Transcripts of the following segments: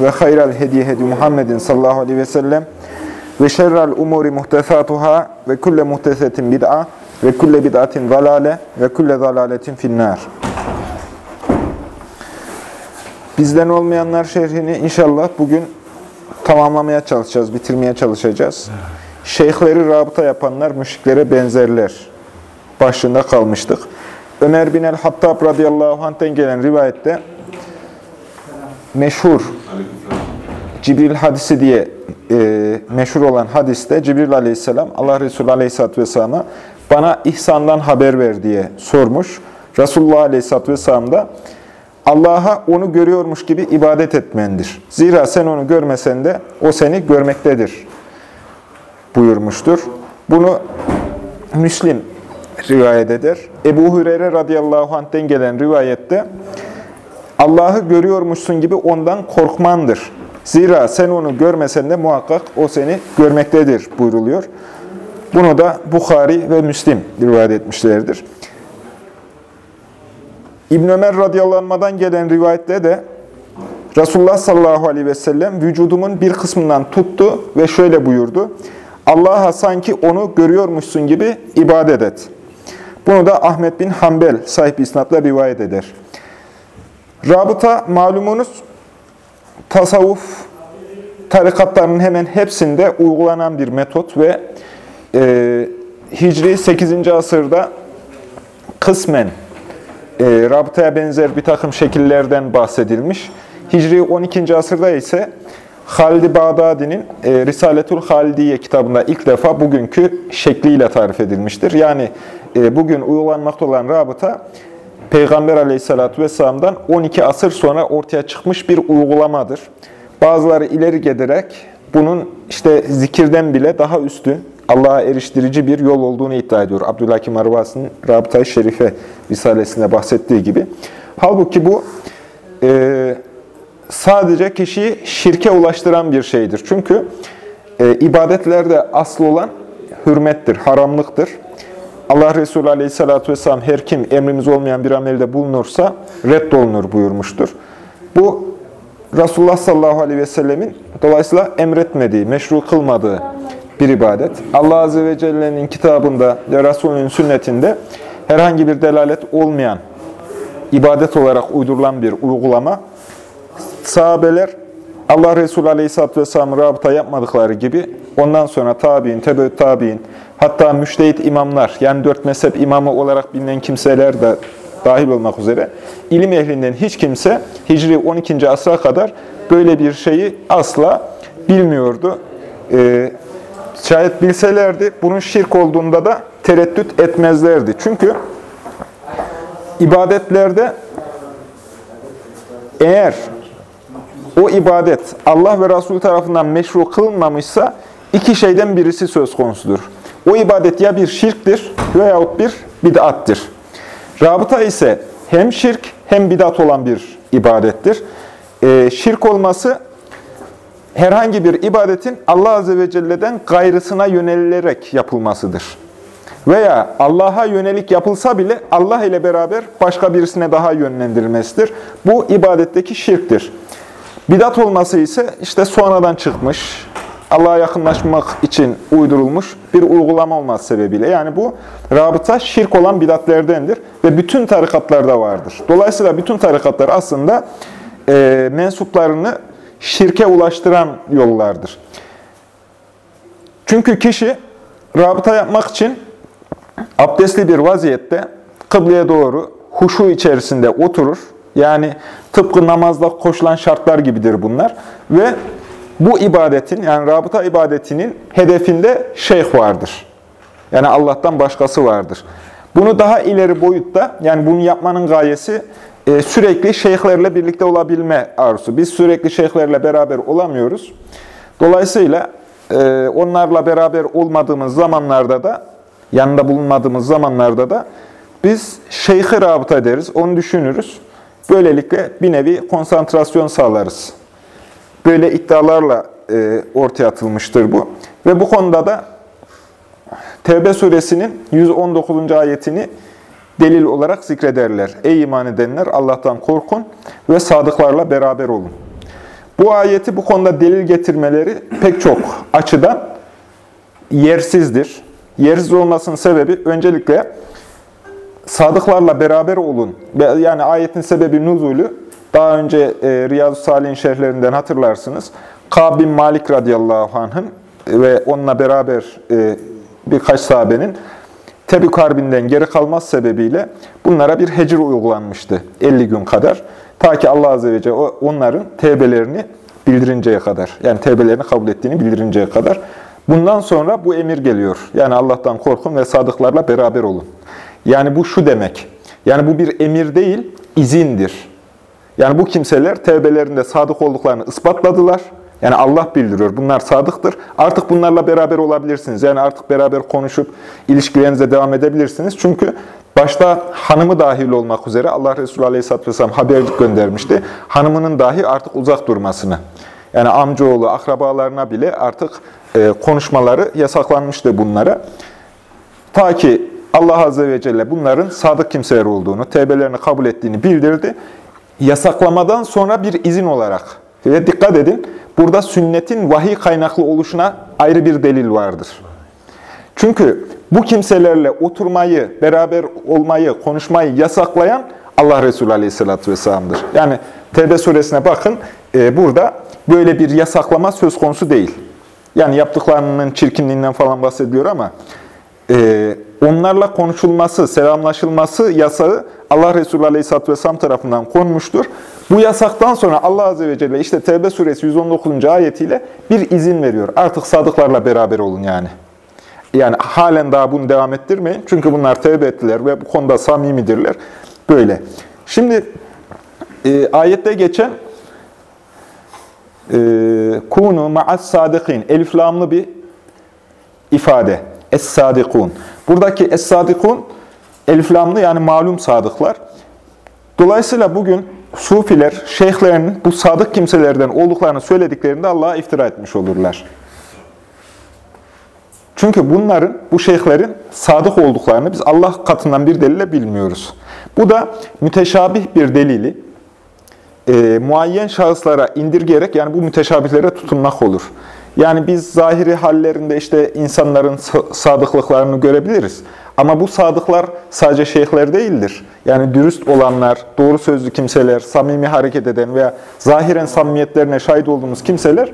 ve hayral hediye hedi Muhammedin sallallahu aleyhi ve sellem ve şerrel umuri muhtesatuhâ ve kulle muhtesetin bid'a ve kulle bid'atin zalale ve kulle zalaletin finnâr. Bizden olmayanlar şerhini inşallah bugün tamamlamaya çalışacağız, bitirmeye çalışacağız. Şeyhleri rabıta yapanlar müşriklere benzerler. Başında kalmıştık. Ömer bin el-Hattab radıyallahu anh'ten gelen rivayette meşhur Cibril hadisi diye e, meşhur olan hadiste Cibril aleyhisselam Allah Resulü aleyhisselatü vesselam'a bana ihsandan haber ver diye sormuş. Resulullah aleyhisselatü vesselam da Allah'a onu görüyormuş gibi ibadet etmendir. Zira sen onu görmesen de o seni görmektedir buyurmuştur. Bunu Müslim rivayet eder. Ebu Hureyre radıyallahu anh'ten gelen rivayette Allah'ı görüyormuşsun gibi ondan korkmandır. Zira sen onu görmesen de muhakkak o seni görmektedir buyruluyor. Bunu da Bukhari ve Müslim rivayet etmişlerdir. İbn Ömer radıyallahu gelen rivayette de Resulullah sallallahu aleyhi ve sellem vücudumun bir kısmından tuttu ve şöyle buyurdu. Allah'a sanki onu görüyormuşsun gibi ibadet et. Bunu da Ahmet bin Hanbel sahip isnatla rivayet eder. Rabıta malumunuz tasavvuf tarikatlarının hemen hepsinde uygulanan bir metot ve e, Hicri 8. asırda kısmen e, rabıtaya benzer bir takım şekillerden bahsedilmiş. Hicri 12. asırda ise Halid-i Bağdadi'nin e, Risaletül Halidiye kitabında ilk defa bugünkü şekliyle tarif edilmiştir. Yani e, bugün uygulanmakta olan rabıta Peygamber aleyhissalatü vesselam'dan 12 asır sonra ortaya çıkmış bir uygulamadır. Bazıları ileri giderek bunun işte zikirden bile daha üstün, Allah'a eriştirici bir yol olduğunu iddia ediyor. Abdülhakim Arvas'ın Rabıta-i Şerife Risalesinde bahsettiği gibi. Halbuki bu e, sadece kişiyi şirke ulaştıran bir şeydir. Çünkü e, ibadetlerde asıl olan hürmettir, haramlıktır. Allah Resulü Aleyhisselatü Vesselam her kim emrimiz olmayan bir amelde bulunursa reddolunur buyurmuştur. Bu Resulullah sallallahu aleyhi ve sellemin dolayısıyla emretmediği, meşru kılmadığı bir ibadet. Allah Azze ve Celle'nin kitabında ve Resulünün sünnetinde herhangi bir delalet olmayan, ibadet olarak uydurulan bir uygulama. Sahabeler Allah Resulü Aleyhisselatü Vesselam'ın rabıta yapmadıkları gibi ondan sonra tabi'in, tebeut tabi'in, hatta müştehit imamlar, yani dört mezhep imamı olarak bilinen kimseler de dahil olmak üzere, ilim ehlinden hiç kimse Hicri 12. asra kadar böyle bir şeyi asla bilmiyordu. Ee, şayet bilselerdi, bunun şirk olduğunda da tereddüt etmezlerdi. Çünkü ibadetlerde eğer o ibadet Allah ve Resulü tarafından meşru kılınmamışsa iki şeyden birisi söz konusudur. O ibadet ya bir şirktir veyahut bir bid'attir. Rabıta ise hem şirk hem bid'at olan bir ibadettir. Ee, şirk olması herhangi bir ibadetin Allah Azze ve Celle'den gayrısına yönelilerek yapılmasıdır. Veya Allah'a yönelik yapılsa bile Allah ile beraber başka birisine daha yönlendirilmesidir. Bu ibadetteki şirktir. Bidat olması ise işte sonradan çıkmış, Allah'a yakınlaşmak için uydurulmuş bir uygulama olması sebebiyle. Yani bu rabıta şirk olan bidatlerdendir ve bütün tarikatlarda vardır. Dolayısıyla bütün tarikatlar aslında e, mensuplarını şirke ulaştıran yollardır. Çünkü kişi rabıta yapmak için abdestli bir vaziyette kıbleye doğru huşu içerisinde oturur. Yani tıpkı namazda koşulan şartlar gibidir bunlar. Ve bu ibadetin yani rabıta ibadetinin hedefinde şeyh vardır. Yani Allah'tan başkası vardır. Bunu daha ileri boyutta yani bunu yapmanın gayesi e, sürekli şeyhlerle birlikte olabilme arzusu. Biz sürekli şeyhlerle beraber olamıyoruz. Dolayısıyla e, onlarla beraber olmadığımız zamanlarda da, yanında bulunmadığımız zamanlarda da biz şeyhi rabıta ederiz, onu düşünürüz. Böylelikle bir nevi konsantrasyon sağlarız. Böyle iddialarla e, ortaya atılmıştır bu. Ve bu konuda da Tevbe suresinin 119. ayetini delil olarak zikrederler. Ey iman edenler Allah'tan korkun ve sadıklarla beraber olun. Bu ayeti bu konuda delil getirmeleri pek çok açıdan yersizdir. Yersiz olmasının sebebi öncelikle sadıklarla beraber olun. Yani ayetin sebebi nuzulü daha önce e, Riyazu Salih'in şerhlerinden hatırlarsınız. Kab bin Malik radıyallahu anh'ın ve onunla beraber e, birkaç sahabenin Tebük Harbi'nden geri kalmaz sebebiyle bunlara bir hecir uygulanmıştı 50 gün kadar. Ta ki Allah Azze ve Celle onların tevbelerini bildirinceye kadar, yani tevbelerini kabul ettiğini bildirinceye kadar. Bundan sonra bu emir geliyor. Yani Allah'tan korkun ve sadıklarla beraber olun. Yani bu şu demek, yani bu bir emir değil, izindir. Yani bu kimseler tevbelerinde sadık olduklarını ispatladılar. Yani Allah bildiriyor. Bunlar sadıktır. Artık bunlarla beraber olabilirsiniz. Yani artık beraber konuşup ilişkilerinize devam edebilirsiniz. Çünkü başta hanımı dahil olmak üzere Allah Resulü Aleyhisselatü Vesselam habercik göndermişti. Hanımının dahi artık uzak durmasını. Yani amcaoğlu, akrabalarına bile artık e, konuşmaları yasaklanmıştı bunlara. Ta ki Allah Azze ve Celle bunların sadık kimseler olduğunu, tevbelerini kabul ettiğini bildirdi. Yasaklamadan sonra bir izin olarak. Ve dikkat edin, burada sünnetin vahiy kaynaklı oluşuna ayrı bir delil vardır. Çünkü bu kimselerle oturmayı, beraber olmayı, konuşmayı yasaklayan Allah Resulü Aleyhisselatü Vesselam'dır. Yani Tevbe suresine bakın, e, burada böyle bir yasaklama söz konusu değil. Yani yaptıklarının çirkinliğinden falan bahsediyor ama e, onlarla konuşulması, selamlaşılması yasağı Allah Resulü Aleyhisselatü Vesselam tarafından konmuştur. Bu yasaktan sonra Allah Azze ve Celle işte Tevbe suresi 119. ayetiyle bir izin veriyor. Artık sadıklarla beraber olun yani. Yani halen daha bunu devam ettirmeyin. Çünkü bunlar tevbe ettiler ve bu konuda samimidirler. Böyle. Şimdi e, ayette geçen e, kunu ma'as sadikin eliflamlı bir ifade. Es-sadikun. Buradaki es-sadikun eliflamlı yani malum sadıklar. Dolayısıyla bugün sufiler, şeyhlerinin bu sadık kimselerden olduklarını söylediklerinde Allah'a iftira etmiş olurlar. Çünkü bunların, bu şeyhlerin sadık olduklarını biz Allah katından bir delille bilmiyoruz. Bu da müteşabih bir delili e, muayyen şahıslara indirgeyerek yani bu müteşabihlere tutunmak olur. Yani biz zahiri hallerinde işte insanların sadıklıklarını görebiliriz. Ama bu sadıklar sadece şeyhler değildir. Yani dürüst olanlar, doğru sözlü kimseler, samimi hareket eden veya zahiren samimiyetlerine şahit olduğumuz kimseler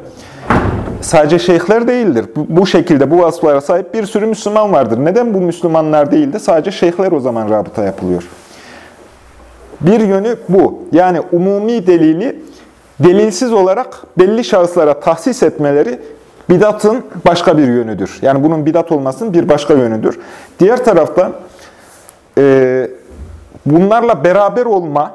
sadece şeyhler değildir. Bu, şekilde bu vasıflara sahip bir sürü Müslüman vardır. Neden bu Müslümanlar değil de sadece şeyhler o zaman rabıta yapılıyor? Bir yönü bu. Yani umumi delili delilsiz olarak belli şahıslara tahsis etmeleri bidatın başka bir yönüdür. Yani bunun bidat olmasının bir başka yönüdür. Diğer taraftan e, bunlarla beraber olma,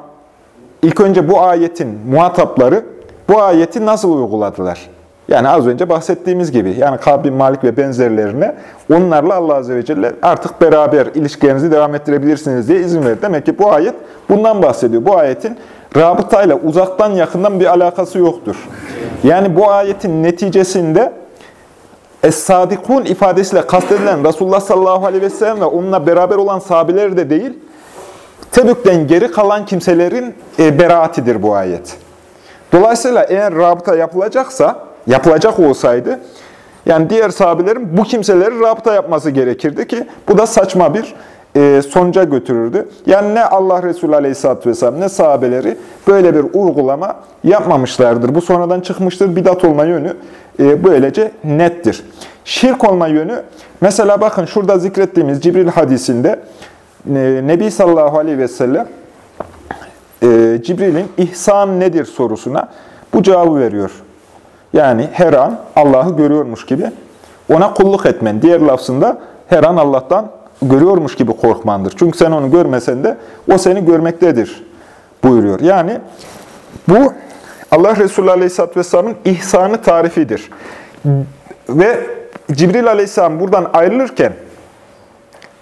ilk önce bu ayetin muhatapları bu ayeti nasıl uyguladılar? Yani az önce bahsettiğimiz gibi, yani Kabin Malik ve benzerlerine onlarla Allah Azze ve Celle artık beraber ilişkilerinizi devam ettirebilirsiniz diye izin verir. Demek ki bu ayet bundan bahsediyor. Bu ayetin rabıtayla uzaktan yakından bir alakası yoktur. Yani bu ayetin neticesinde Es-Sadikun ifadesiyle kastedilen Resulullah sallallahu aleyhi ve sellem ve onunla beraber olan sahabeler de değil, Tebük'ten geri kalan kimselerin e, beraatidir bu ayet. Dolayısıyla eğer rabıta yapılacaksa, yapılacak olsaydı, yani diğer sahabelerin bu kimseleri rabıta yapması gerekirdi ki bu da saçma bir e, sonuca götürürdü. Yani ne Allah Resulü Aleyhisselatü Vesselam ne sahabeleri böyle bir uygulama yapmamışlardır. Bu sonradan çıkmıştır. Bidat olma yönü e, böylece nettir. Şirk olma yönü, mesela bakın şurada zikrettiğimiz Cibril hadisinde e, Nebi sallallahu aleyhi ve sellem e, Cibril'in ihsan nedir sorusuna bu cevabı veriyor. Yani her an Allah'ı görüyormuş gibi ona kulluk etmen. Diğer lafzında her an Allah'tan görüyormuş gibi korkmandır. Çünkü sen onu görmesen de o seni görmektedir buyuruyor. Yani bu Allah Resulü Aleyhisselatü Vesselam'ın ihsanı tarifidir. Ve Cibril Aleyhisselam buradan ayrılırken,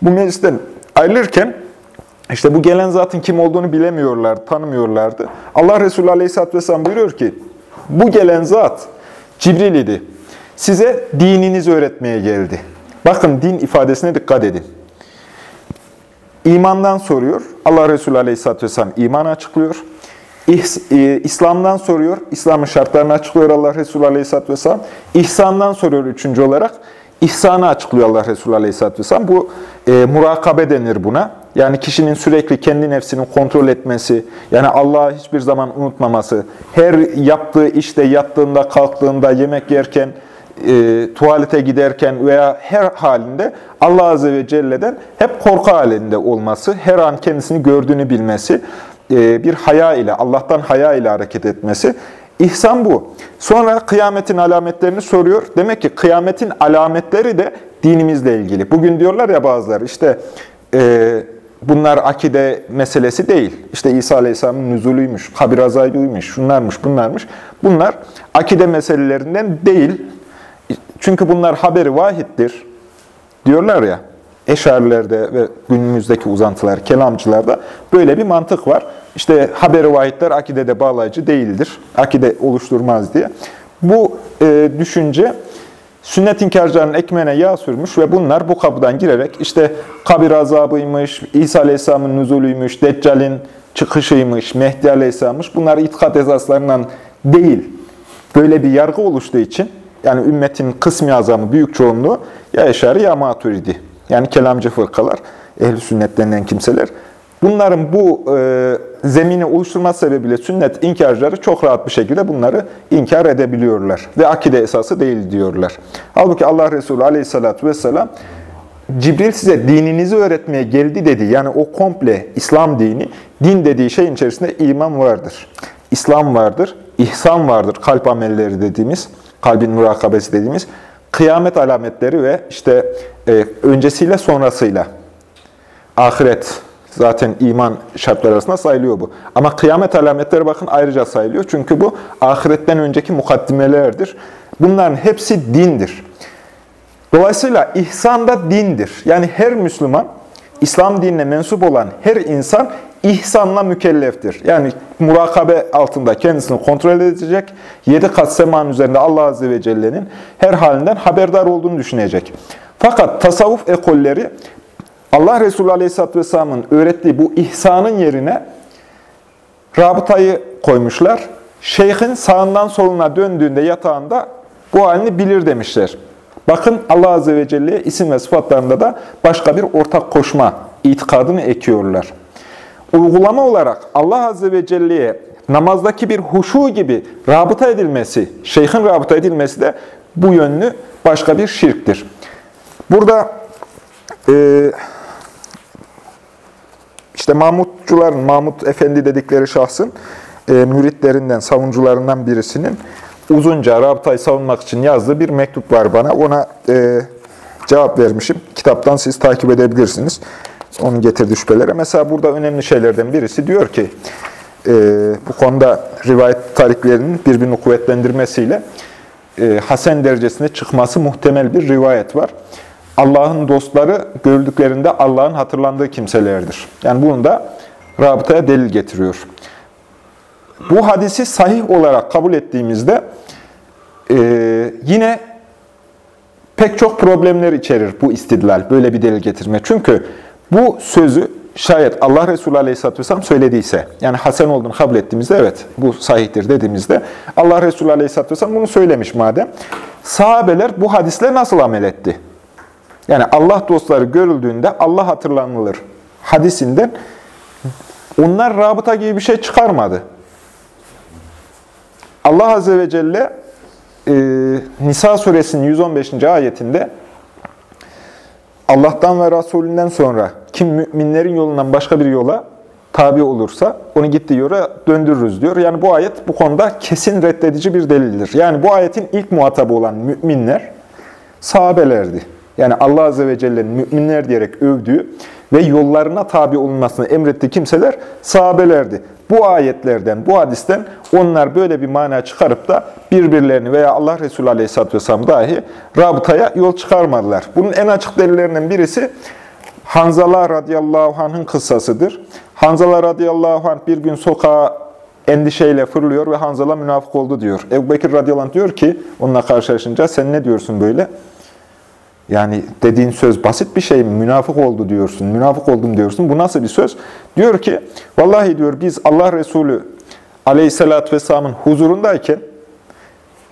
bu meclisten ayrılırken, işte bu gelen zatın kim olduğunu bilemiyorlar, tanımıyorlardı. Allah Resulü Aleyhisselatü Vesselam buyuruyor ki, bu gelen zat Cibril idi. Size dininizi öğretmeye geldi. Bakın din ifadesine dikkat edin. İmandan soruyor. Allah Resulü Aleyhisselatü Vesselam imanı açıklıyor. E, İslam'dan soruyor. İslam'ın şartlarını açıklıyor Allah Resulü Aleyhisselatü Vesselam. İhsandan soruyor üçüncü olarak. İhsanı açıklıyor Allah Resulü Aleyhisselatü Vesselam. Bu e, murakabe denir buna. Yani kişinin sürekli kendi nefsini kontrol etmesi, yani Allah'ı hiçbir zaman unutmaması, her yaptığı işte, yattığında, kalktığında, yemek yerken, e, tuvalete giderken veya her halinde Allah Azze ve Celle'den hep korku halinde olması, her an kendisini gördüğünü bilmesi, e, bir haya ile, Allah'tan haya ile hareket etmesi. İhsan bu. Sonra kıyametin alametlerini soruyor. Demek ki kıyametin alametleri de dinimizle ilgili. Bugün diyorlar ya bazıları işte e, bunlar akide meselesi değil. İşte İsa Aleyhisselam'ın nüzulüymüş, kabir azabıymış, şunlarmış, bunlarmış. Bunlar akide meselelerinden değil. Çünkü bunlar haberi vahittir. Diyorlar ya, Eşarilerde ve günümüzdeki uzantılar, kelamcılarda böyle bir mantık var. İşte haber-i vahitler akidede bağlayıcı değildir. Akide oluşturmaz diye. Bu e, düşünce sünnet inkarcılarının ekmeğine yağ sürmüş ve bunlar bu kapıdan girerek işte kabir azabıymış, İsa Aleyhisselam'ın nüzulüymüş, Deccal'in çıkışıymış, Mehdi Aleyhisselam'mış. Bunlar itikat esaslarından değil. Böyle bir yargı oluştuğu için yani ümmetin kısmi azamı, büyük çoğunluğu ya Eşari ya Maturidi. Yani kelamcı fırkalar, ehl sünnet denilen kimseler. Bunların bu e, zemini oluşturması sebebiyle sünnet inkarcıları çok rahat bir şekilde bunları inkar edebiliyorlar. Ve akide esası değil diyorlar. Halbuki Allah Resulü aleyhissalatü vesselam Cibril size dininizi öğretmeye geldi dedi. Yani o komple İslam dini, din dediği şeyin içerisinde iman vardır. İslam vardır, ihsan vardır, kalp amelleri dediğimiz, kalbin murakabesi dediğimiz, kıyamet alametleri ve işte e, öncesiyle sonrasıyla ahiret zaten iman şartları arasında sayılıyor bu. Ama kıyamet alametleri bakın ayrıca sayılıyor. Çünkü bu ahiretten önceki mukaddimelerdir. Bunların hepsi dindir. Dolayısıyla ihsan da dindir. Yani her Müslüman, İslam dinine mensup olan her insan ihsanla mükelleftir. Yani murakabe altında kendisini kontrol edecek, yedi kat semanın üzerinde Allah Azze ve Celle'nin her halinden haberdar olduğunu düşünecek. Fakat tasavvuf ekolleri Allah Resulü Aleyhisselatü Vesselam'ın öğrettiği bu ihsanın yerine rabıtayı koymuşlar. Şeyhin sağından soluna döndüğünde yatağında bu halini bilir demişler. Bakın Allah Azze ve Celle'ye isim ve sıfatlarında da başka bir ortak koşma itikadını ekiyorlar. Uygulama olarak Allah Azze ve Celle'ye namazdaki bir huşu gibi rabıta edilmesi, şeyhin rabıta edilmesi de bu yönlü başka bir şirktir. Burada e, işte Mahmutçuların, Mahmut Efendi dedikleri şahsın e, müritlerinden, savuncularından birisinin uzunca rabıtayı savunmak için yazdığı bir mektup var bana. Ona e, cevap vermişim. Kitaptan siz takip edebilirsiniz. Onun getirdiği şüphelere. Mesela burada önemli şeylerden birisi diyor ki, e, bu konuda rivayet tarihlerinin birbirini kuvvetlendirmesiyle e, Hasen derecesine çıkması muhtemel bir rivayet var. Allah'ın dostları görüldüklerinde Allah'ın hatırlandığı kimselerdir. Yani bunu da rabıtaya delil getiriyor. Bu hadisi sahih olarak kabul ettiğimizde e, yine pek çok problemler içerir bu istidlal, böyle bir delil getirme. Çünkü bu sözü şayet Allah Resulü Aleyhisselatü Vesselam söylediyse, yani Hasan olduğunu kabul ettiğimizde evet bu sahihtir dediğimizde Allah Resulü Aleyhisselatü Vesselam bunu söylemiş madem. Sahabeler bu hadisle nasıl amel etti? Yani Allah dostları görüldüğünde Allah hatırlanılır hadisinden onlar rabıta gibi bir şey çıkarmadı. Allah Azze ve Celle e, Nisa suresinin 115. ayetinde Allah'tan ve Resulünden sonra kim müminlerin yolundan başka bir yola tabi olursa onu gittiği yola döndürürüz diyor. Yani bu ayet bu konuda kesin reddedici bir delildir. Yani bu ayetin ilk muhatabı olan müminler sahabelerdi. Yani Allah Azze ve Celle'nin müminler diyerek övdüğü ve yollarına tabi olunmasını emrettiği kimseler sahabelerdi. Bu ayetlerden, bu hadisten onlar böyle bir mana çıkarıp da birbirlerini veya Allah Resulü Aleyhisselatü Vesselam dahi rabıtaya yol çıkarmadılar. Bunun en açık delillerinden birisi Hanzala radıyallahu anh'ın kıssasıdır. Hanzala radıyallahu anh bir gün sokağa endişeyle fırlıyor ve Hanzala münafık oldu diyor. Ebu Bekir radıyallahu anh diyor ki onunla karşılaşınca sen ne diyorsun böyle? Yani dediğin söz basit bir şey mi? Münafık oldu diyorsun, münafık oldum diyorsun. Bu nasıl bir söz? Diyor ki, vallahi diyor biz Allah Resulü aleyhissalatü vesselamın huzurundayken,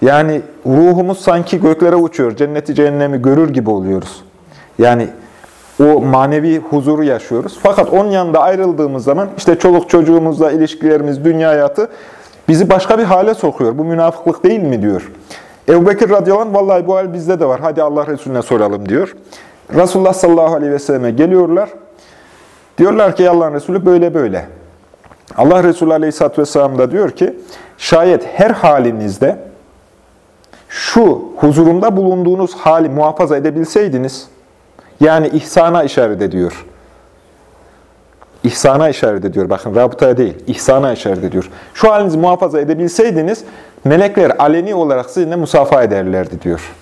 yani ruhumuz sanki göklere uçuyor, cenneti cehennemi görür gibi oluyoruz. Yani o manevi huzuru yaşıyoruz. Fakat onun yanında ayrıldığımız zaman işte çoluk çocuğumuzla ilişkilerimiz, dünya hayatı bizi başka bir hale sokuyor. Bu münafıklık değil mi diyor. Ebu Bekir radıyallahu vallahi bu hal bizde de var. Hadi Allah Resulüne soralım diyor. Resulullah sallallahu aleyhi ve selleme geliyorlar. Diyorlar ki Allah'ın Resulü böyle böyle. Allah Resulü aleyhisselatü vesselam da diyor ki, şayet her halinizde şu huzurumda bulunduğunuz hali muhafaza edebilseydiniz, yani ihsana işaret ediyor. İhsana işaret ediyor. Bakın rabıtaya değil, ihsana işaret ediyor. Şu halinizi muhafaza edebilseydiniz, melekler aleni olarak sizinle musafa ederlerdi diyor.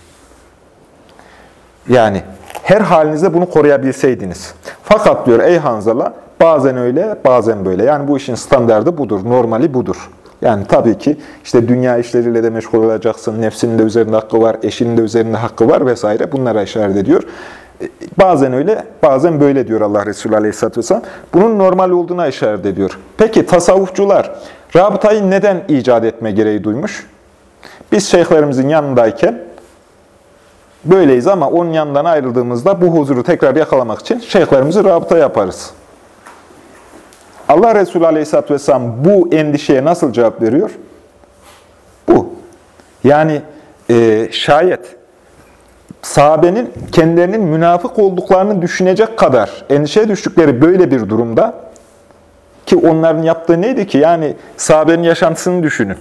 Yani her halinizde bunu koruyabilseydiniz. Fakat diyor ey Hanzala, bazen öyle, bazen böyle. Yani bu işin standardı budur, normali budur. Yani tabii ki işte dünya işleriyle de meşgul olacaksın, nefsinin de üzerinde hakkı var, eşinin de üzerinde hakkı var vesaire. Bunlara işaret ediyor. Bazen öyle, bazen böyle diyor Allah Resulü Aleyhisselatü Vesselam. Bunun normal olduğuna işaret ediyor. Peki tasavvufçular rabıtayı neden icat etme gereği duymuş? Biz şeyhlerimizin yanındayken böyleyiz ama onun yanından ayrıldığımızda bu huzuru tekrar yakalamak için şeyhlerimizi rabıta yaparız. Allah Resulü Aleyhisselatü Vesselam bu endişeye nasıl cevap veriyor? Bu. Yani e, şayet sahabenin kendilerinin münafık olduklarını düşünecek kadar endişeye düştükleri böyle bir durumda ki onların yaptığı neydi ki? Yani sahabenin yaşantısını düşünün.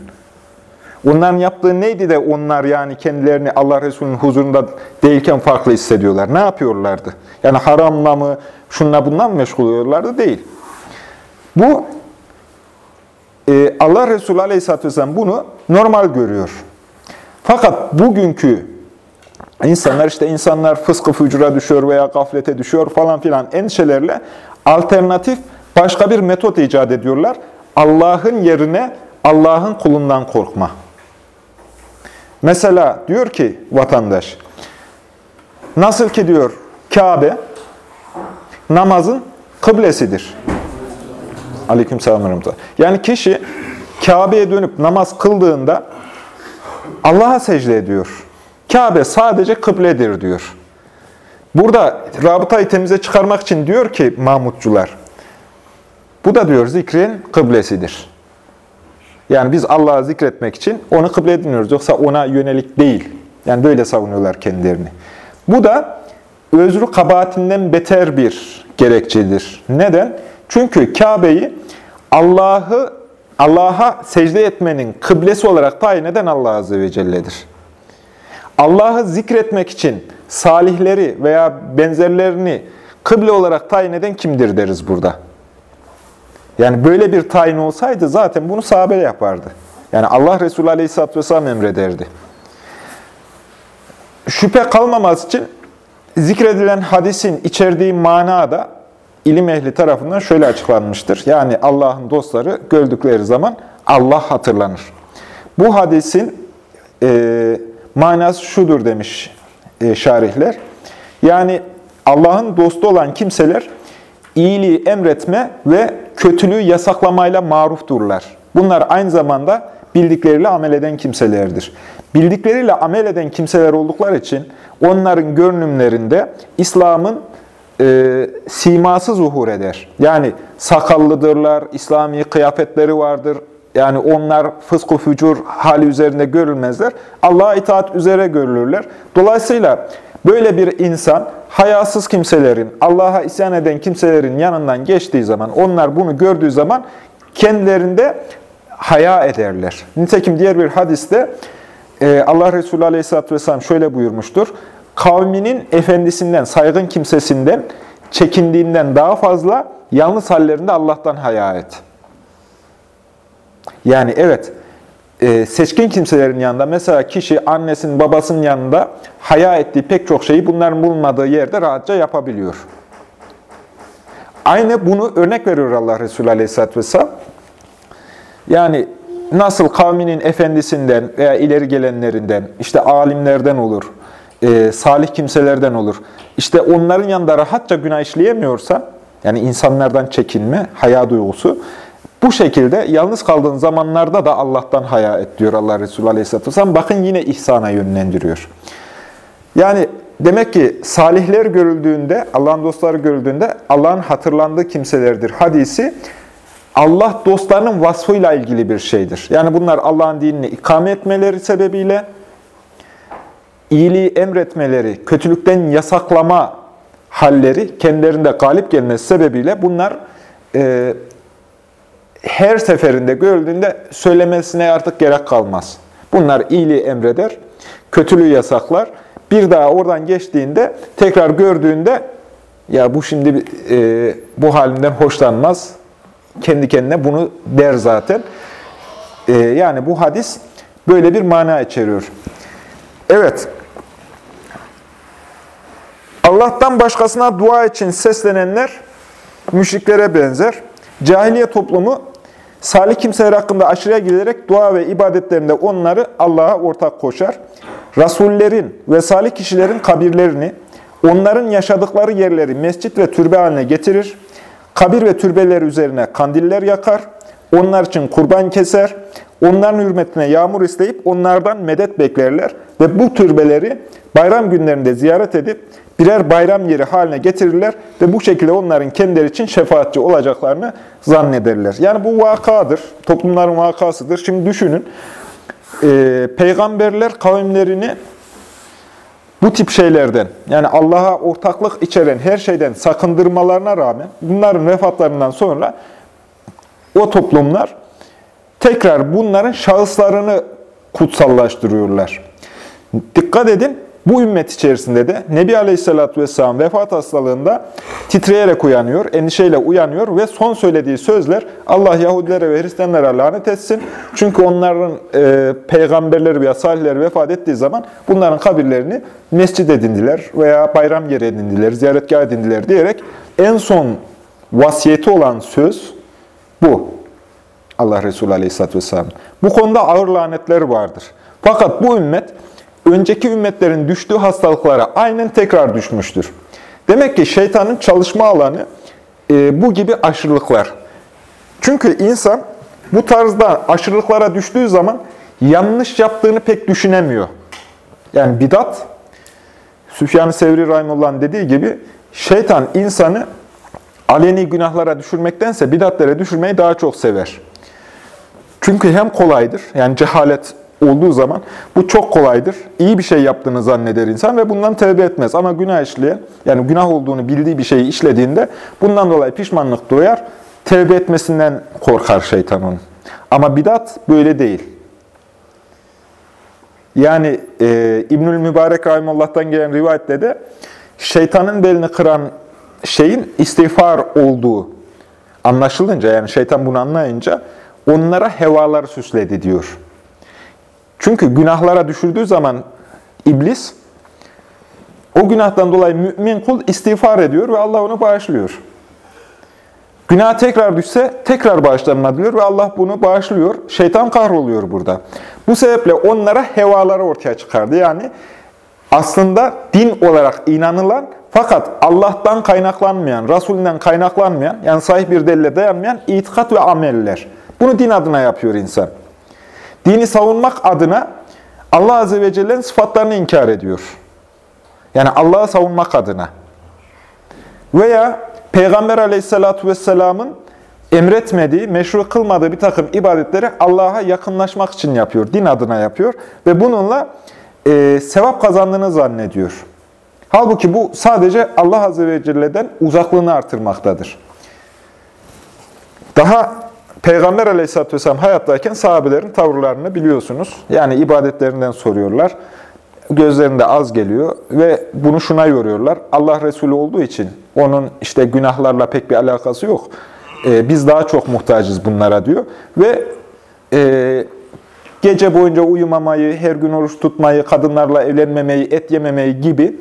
Onların yaptığı neydi de onlar yani kendilerini Allah Resulü'nün huzurunda değilken farklı hissediyorlar? Ne yapıyorlardı? Yani haramla mı, şunla bundan mı meşgul oluyorlardı? Değil. Bu e, Allah Resulü Aleyhisselatü Vesselam bunu normal görüyor. Fakat bugünkü insanlar işte insanlar fıskı fücura düşüyor veya gaflete düşüyor falan filan endişelerle alternatif başka bir metot icat ediyorlar. Allah'ın yerine Allah'ın kulundan korkma. Mesela diyor ki vatandaş, nasıl ki diyor Kabe namazın kıblesidir. Aleyküm selam Yani kişi Kabe'ye dönüp namaz kıldığında Allah'a secde ediyor. Kabe sadece kıbledir diyor. Burada rabıtayı temize çıkarmak için diyor ki Mahmutçular, bu da diyor zikrin kıblesidir. Yani biz Allah'ı zikretmek için onu kıble ediniyoruz. Yoksa ona yönelik değil. Yani böyle savunuyorlar kendilerini. Bu da özrü kabahatinden beter bir gerekçedir. Neden? Çünkü Kabe'yi Allah'ı Allah'a secde etmenin kıblesi olarak tayin eden Allah Azze ve Celle'dir. Allah'ı zikretmek için salihleri veya benzerlerini kıble olarak tayin eden kimdir deriz burada. Yani böyle bir tayin olsaydı zaten bunu sahabe yapardı. Yani Allah Resulü Aleyhisselatü Vesselam emrederdi. Şüphe kalmaması için zikredilen hadisin içerdiği mana da ilim ehli tarafından şöyle açıklanmıştır. Yani Allah'ın dostları gördükleri zaman Allah hatırlanır. Bu hadisin e, manası şudur demiş e, şarihler. Yani Allah'ın dostu olan kimseler iyiliği emretme ve kötülüğü yasaklamayla marufdurlar. Bunlar aynı zamanda bildikleriyle amel eden kimselerdir. Bildikleriyle amel eden kimseler oldukları için onların görünümlerinde İslam'ın e, siması zuhur eder. Yani sakallıdırlar, İslami kıyafetleri vardır. Yani onlar fısku fücur hali üzerinde görülmezler. Allah'a itaat üzere görülürler. Dolayısıyla böyle bir insan hayasız kimselerin, Allah'a isyan eden kimselerin yanından geçtiği zaman, onlar bunu gördüğü zaman kendilerinde haya ederler. Nitekim diğer bir hadiste e, Allah Resulü Aleyhisselatü Vesselam şöyle buyurmuştur. Kavminin efendisinden, saygın kimsesinden çekindiğinden daha fazla yalnız hallerinde Allah'tan haya et. Yani evet, e, seçkin kimselerin yanında, mesela kişi annesinin, babasının yanında haya ettiği pek çok şeyi bunların bulunmadığı yerde rahatça yapabiliyor. Aynı bunu örnek veriyor Allah Resulü Aleyhisselatü Vesselam. Yani nasıl kavminin efendisinden veya ileri gelenlerinden, işte alimlerden olur, e, salih kimselerden olur. İşte onların yanında rahatça günah işleyemiyorsa, yani insanlardan çekinme, haya duygusu, bu şekilde yalnız kaldığın zamanlarda da Allah'tan haya et diyor Allah Resulü Aleyhisselatü Vesselam. Bakın yine ihsana yönlendiriyor. Yani demek ki salihler görüldüğünde, Allah'ın dostları görüldüğünde Allah'ın hatırlandığı kimselerdir hadisi Allah dostlarının vasfıyla ilgili bir şeydir. Yani bunlar Allah'ın dinini ikame etmeleri sebebiyle iyiliği emretmeleri, kötülükten yasaklama halleri kendilerinde galip gelmesi sebebiyle bunlar e, her seferinde görüldüğünde söylemesine artık gerek kalmaz. Bunlar iyiliği emreder, kötülüğü yasaklar. Bir daha oradan geçtiğinde, tekrar gördüğünde ya bu şimdi e, bu halinden hoşlanmaz. Kendi kendine bunu der zaten. E, yani bu hadis böyle bir mana içeriyor. Evet. Allah'tan başkasına dua için seslenenler müşriklere benzer. Cahiliye toplumu salih kimseler hakkında aşırıya giderek dua ve ibadetlerinde onları Allah'a ortak koşar. Rasullerin ve salih kişilerin kabirlerini, onların yaşadıkları yerleri mescit ve türbe haline getirir. Kabir ve türbeler üzerine kandiller yakar. Onlar için kurban keser. Onların hürmetine yağmur isteyip onlardan medet beklerler. Ve bu türbeleri bayram günlerinde ziyaret edip birer bayram yeri haline getirirler ve bu şekilde onların kendileri için şefaatçi olacaklarını zannederler. Yani bu vakadır, toplumların vakasıdır. Şimdi düşünün, e, peygamberler kavimlerini bu tip şeylerden, yani Allah'a ortaklık içeren her şeyden sakındırmalarına rağmen, bunların vefatlarından sonra o toplumlar tekrar bunların şahıslarını kutsallaştırıyorlar. Dikkat edin, bu ümmet içerisinde de Nebi Aleyhisselatü Vesselam vefat hastalığında titreyerek uyanıyor, endişeyle uyanıyor ve son söylediği sözler Allah Yahudilere ve Hristiyanlara lanet etsin. Çünkü onların e, peygamberleri veya salihleri vefat ettiği zaman bunların kabirlerini mescid edindiler veya bayram yeri edindiler, ziyaretgah edindiler diyerek en son vasiyeti olan söz bu. Allah Resulü Aleyhisselatü Vesselam. Bu konuda ağır lanetler vardır. Fakat bu ümmet önceki ümmetlerin düştüğü hastalıklara aynen tekrar düşmüştür. Demek ki şeytanın çalışma alanı e, bu gibi aşırılıklar. Çünkü insan bu tarzda aşırılıklara düştüğü zaman yanlış yaptığını pek düşünemiyor. Yani bidat, Süfyan-ı Sevri Rahimullah'ın dediği gibi şeytan insanı aleni günahlara düşürmektense bidatlere düşürmeyi daha çok sever. Çünkü hem kolaydır, yani cehalet olduğu zaman bu çok kolaydır. İyi bir şey yaptığını zanneder insan ve bundan tevbe etmez. Ama günah işleyen, yani günah olduğunu bildiği bir şeyi işlediğinde bundan dolayı pişmanlık duyar, tevbe etmesinden korkar şeytan onun. Ama bidat böyle değil. Yani e, İbnül Mübarek Rahimullah'tan gelen rivayette de şeytanın belini kıran şeyin istiğfar olduğu anlaşılınca, yani şeytan bunu anlayınca onlara hevalar süsledi diyor. Çünkü günahlara düşürdüğü zaman iblis, o günahtan dolayı mümin kul istiğfar ediyor ve Allah onu bağışlıyor. Günah tekrar düşse tekrar bağışlanma diliyor ve Allah bunu bağışlıyor. Şeytan kahroluyor burada. Bu sebeple onlara hevaları ortaya çıkardı. Yani aslında din olarak inanılan fakat Allah'tan kaynaklanmayan, Resulünden kaynaklanmayan, yani sahih bir delile dayanmayan itikat ve ameller. Bunu din adına yapıyor insan. Dini savunmak adına Allah Azze ve Celle'nin sıfatlarını inkar ediyor. Yani Allah'ı savunmak adına. Veya Peygamber Aleyhisselatü Vesselam'ın emretmediği, meşru kılmadığı bir takım ibadetleri Allah'a yakınlaşmak için yapıyor, din adına yapıyor. Ve bununla e, sevap kazandığını zannediyor. Halbuki bu sadece Allah Azze ve Celle'den uzaklığını artırmaktadır. Daha Peygamber aleyhisselatü vesselam hayattayken sahabelerin tavırlarını biliyorsunuz. Yani ibadetlerinden soruyorlar. gözlerinde az geliyor ve bunu şuna yoruyorlar. Allah Resulü olduğu için onun işte günahlarla pek bir alakası yok. E, biz daha çok muhtacız bunlara diyor. Ve e, gece boyunca uyumamayı, her gün oruç tutmayı, kadınlarla evlenmemeyi, et yememeyi gibi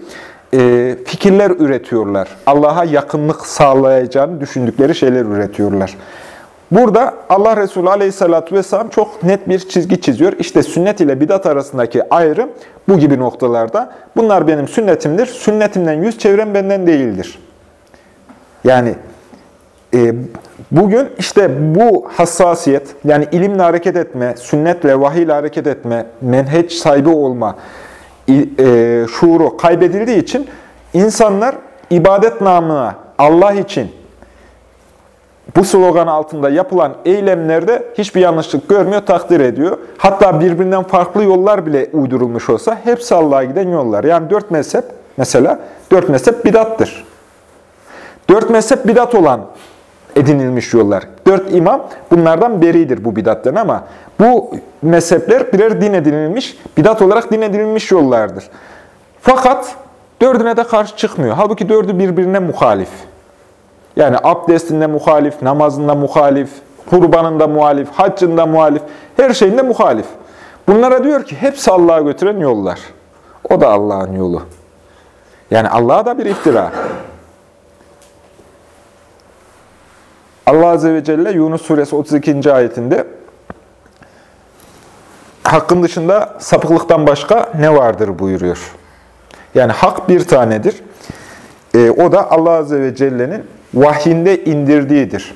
e, fikirler üretiyorlar. Allah'a yakınlık sağlayacağını düşündükleri şeyler üretiyorlar. Burada Allah Resulü Aleyhisselatü Vesselam çok net bir çizgi çiziyor. İşte sünnet ile bidat arasındaki ayrım bu gibi noktalarda. Bunlar benim sünnetimdir. Sünnetimden yüz çeviren benden değildir. Yani e, bugün işte bu hassasiyet, yani ilimle hareket etme, sünnetle, vahiyle hareket etme, menheç sahibi olma, e, şuuru kaybedildiği için insanlar ibadet namına Allah için bu slogan altında yapılan eylemlerde hiçbir yanlışlık görmüyor, takdir ediyor. Hatta birbirinden farklı yollar bile uydurulmuş olsa hepsi Allah'a giden yollar. Yani dört mezhep mesela, dört mezhep bidattır. Dört mezhep bidat olan edinilmiş yollar. Dört imam bunlardan beridir bu bidattan ama bu mezhepler birer din edinilmiş, bidat olarak din edinilmiş yollardır. Fakat dördüne de karşı çıkmıyor. Halbuki dördü birbirine muhalif. Yani abdestinde muhalif, namazında muhalif, kurbanında muhalif, haccında muhalif, her şeyinde muhalif. Bunlara diyor ki hepsi Allah'a götüren yollar. O da Allah'ın yolu. Yani Allah'a da bir iftira. Allah Azze ve Celle Yunus Suresi 32. ayetinde hakkın dışında sapıklıktan başka ne vardır buyuruyor. Yani hak bir tanedir. E, o da Allah Azze ve Celle'nin vahyinde indirdiğidir.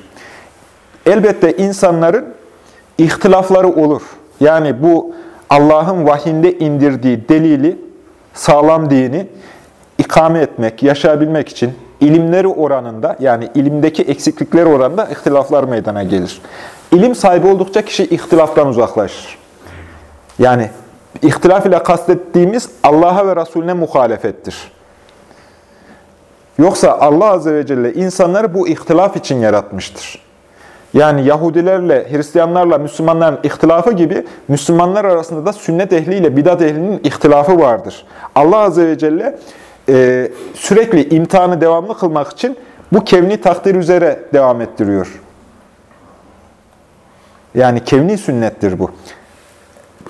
Elbette insanların ihtilafları olur. Yani bu Allah'ın vahyinde indirdiği delili, sağlam dini ikame etmek, yaşayabilmek için ilimleri oranında yani ilimdeki eksiklikleri oranında ihtilaflar meydana gelir. İlim sahibi oldukça kişi ihtilaftan uzaklaşır. Yani ihtilaf ile kastettiğimiz Allah'a ve Resulüne muhalefettir. Yoksa Allah Azze ve Celle insanları bu ihtilaf için yaratmıştır. Yani Yahudilerle, Hristiyanlarla Müslümanların ihtilafı gibi Müslümanlar arasında da sünnet ehliyle bidat ehlinin ihtilafı vardır. Allah Azze ve Celle e, sürekli imtihanı devamlı kılmak için bu kevni takdir üzere devam ettiriyor. Yani kevni sünnettir bu.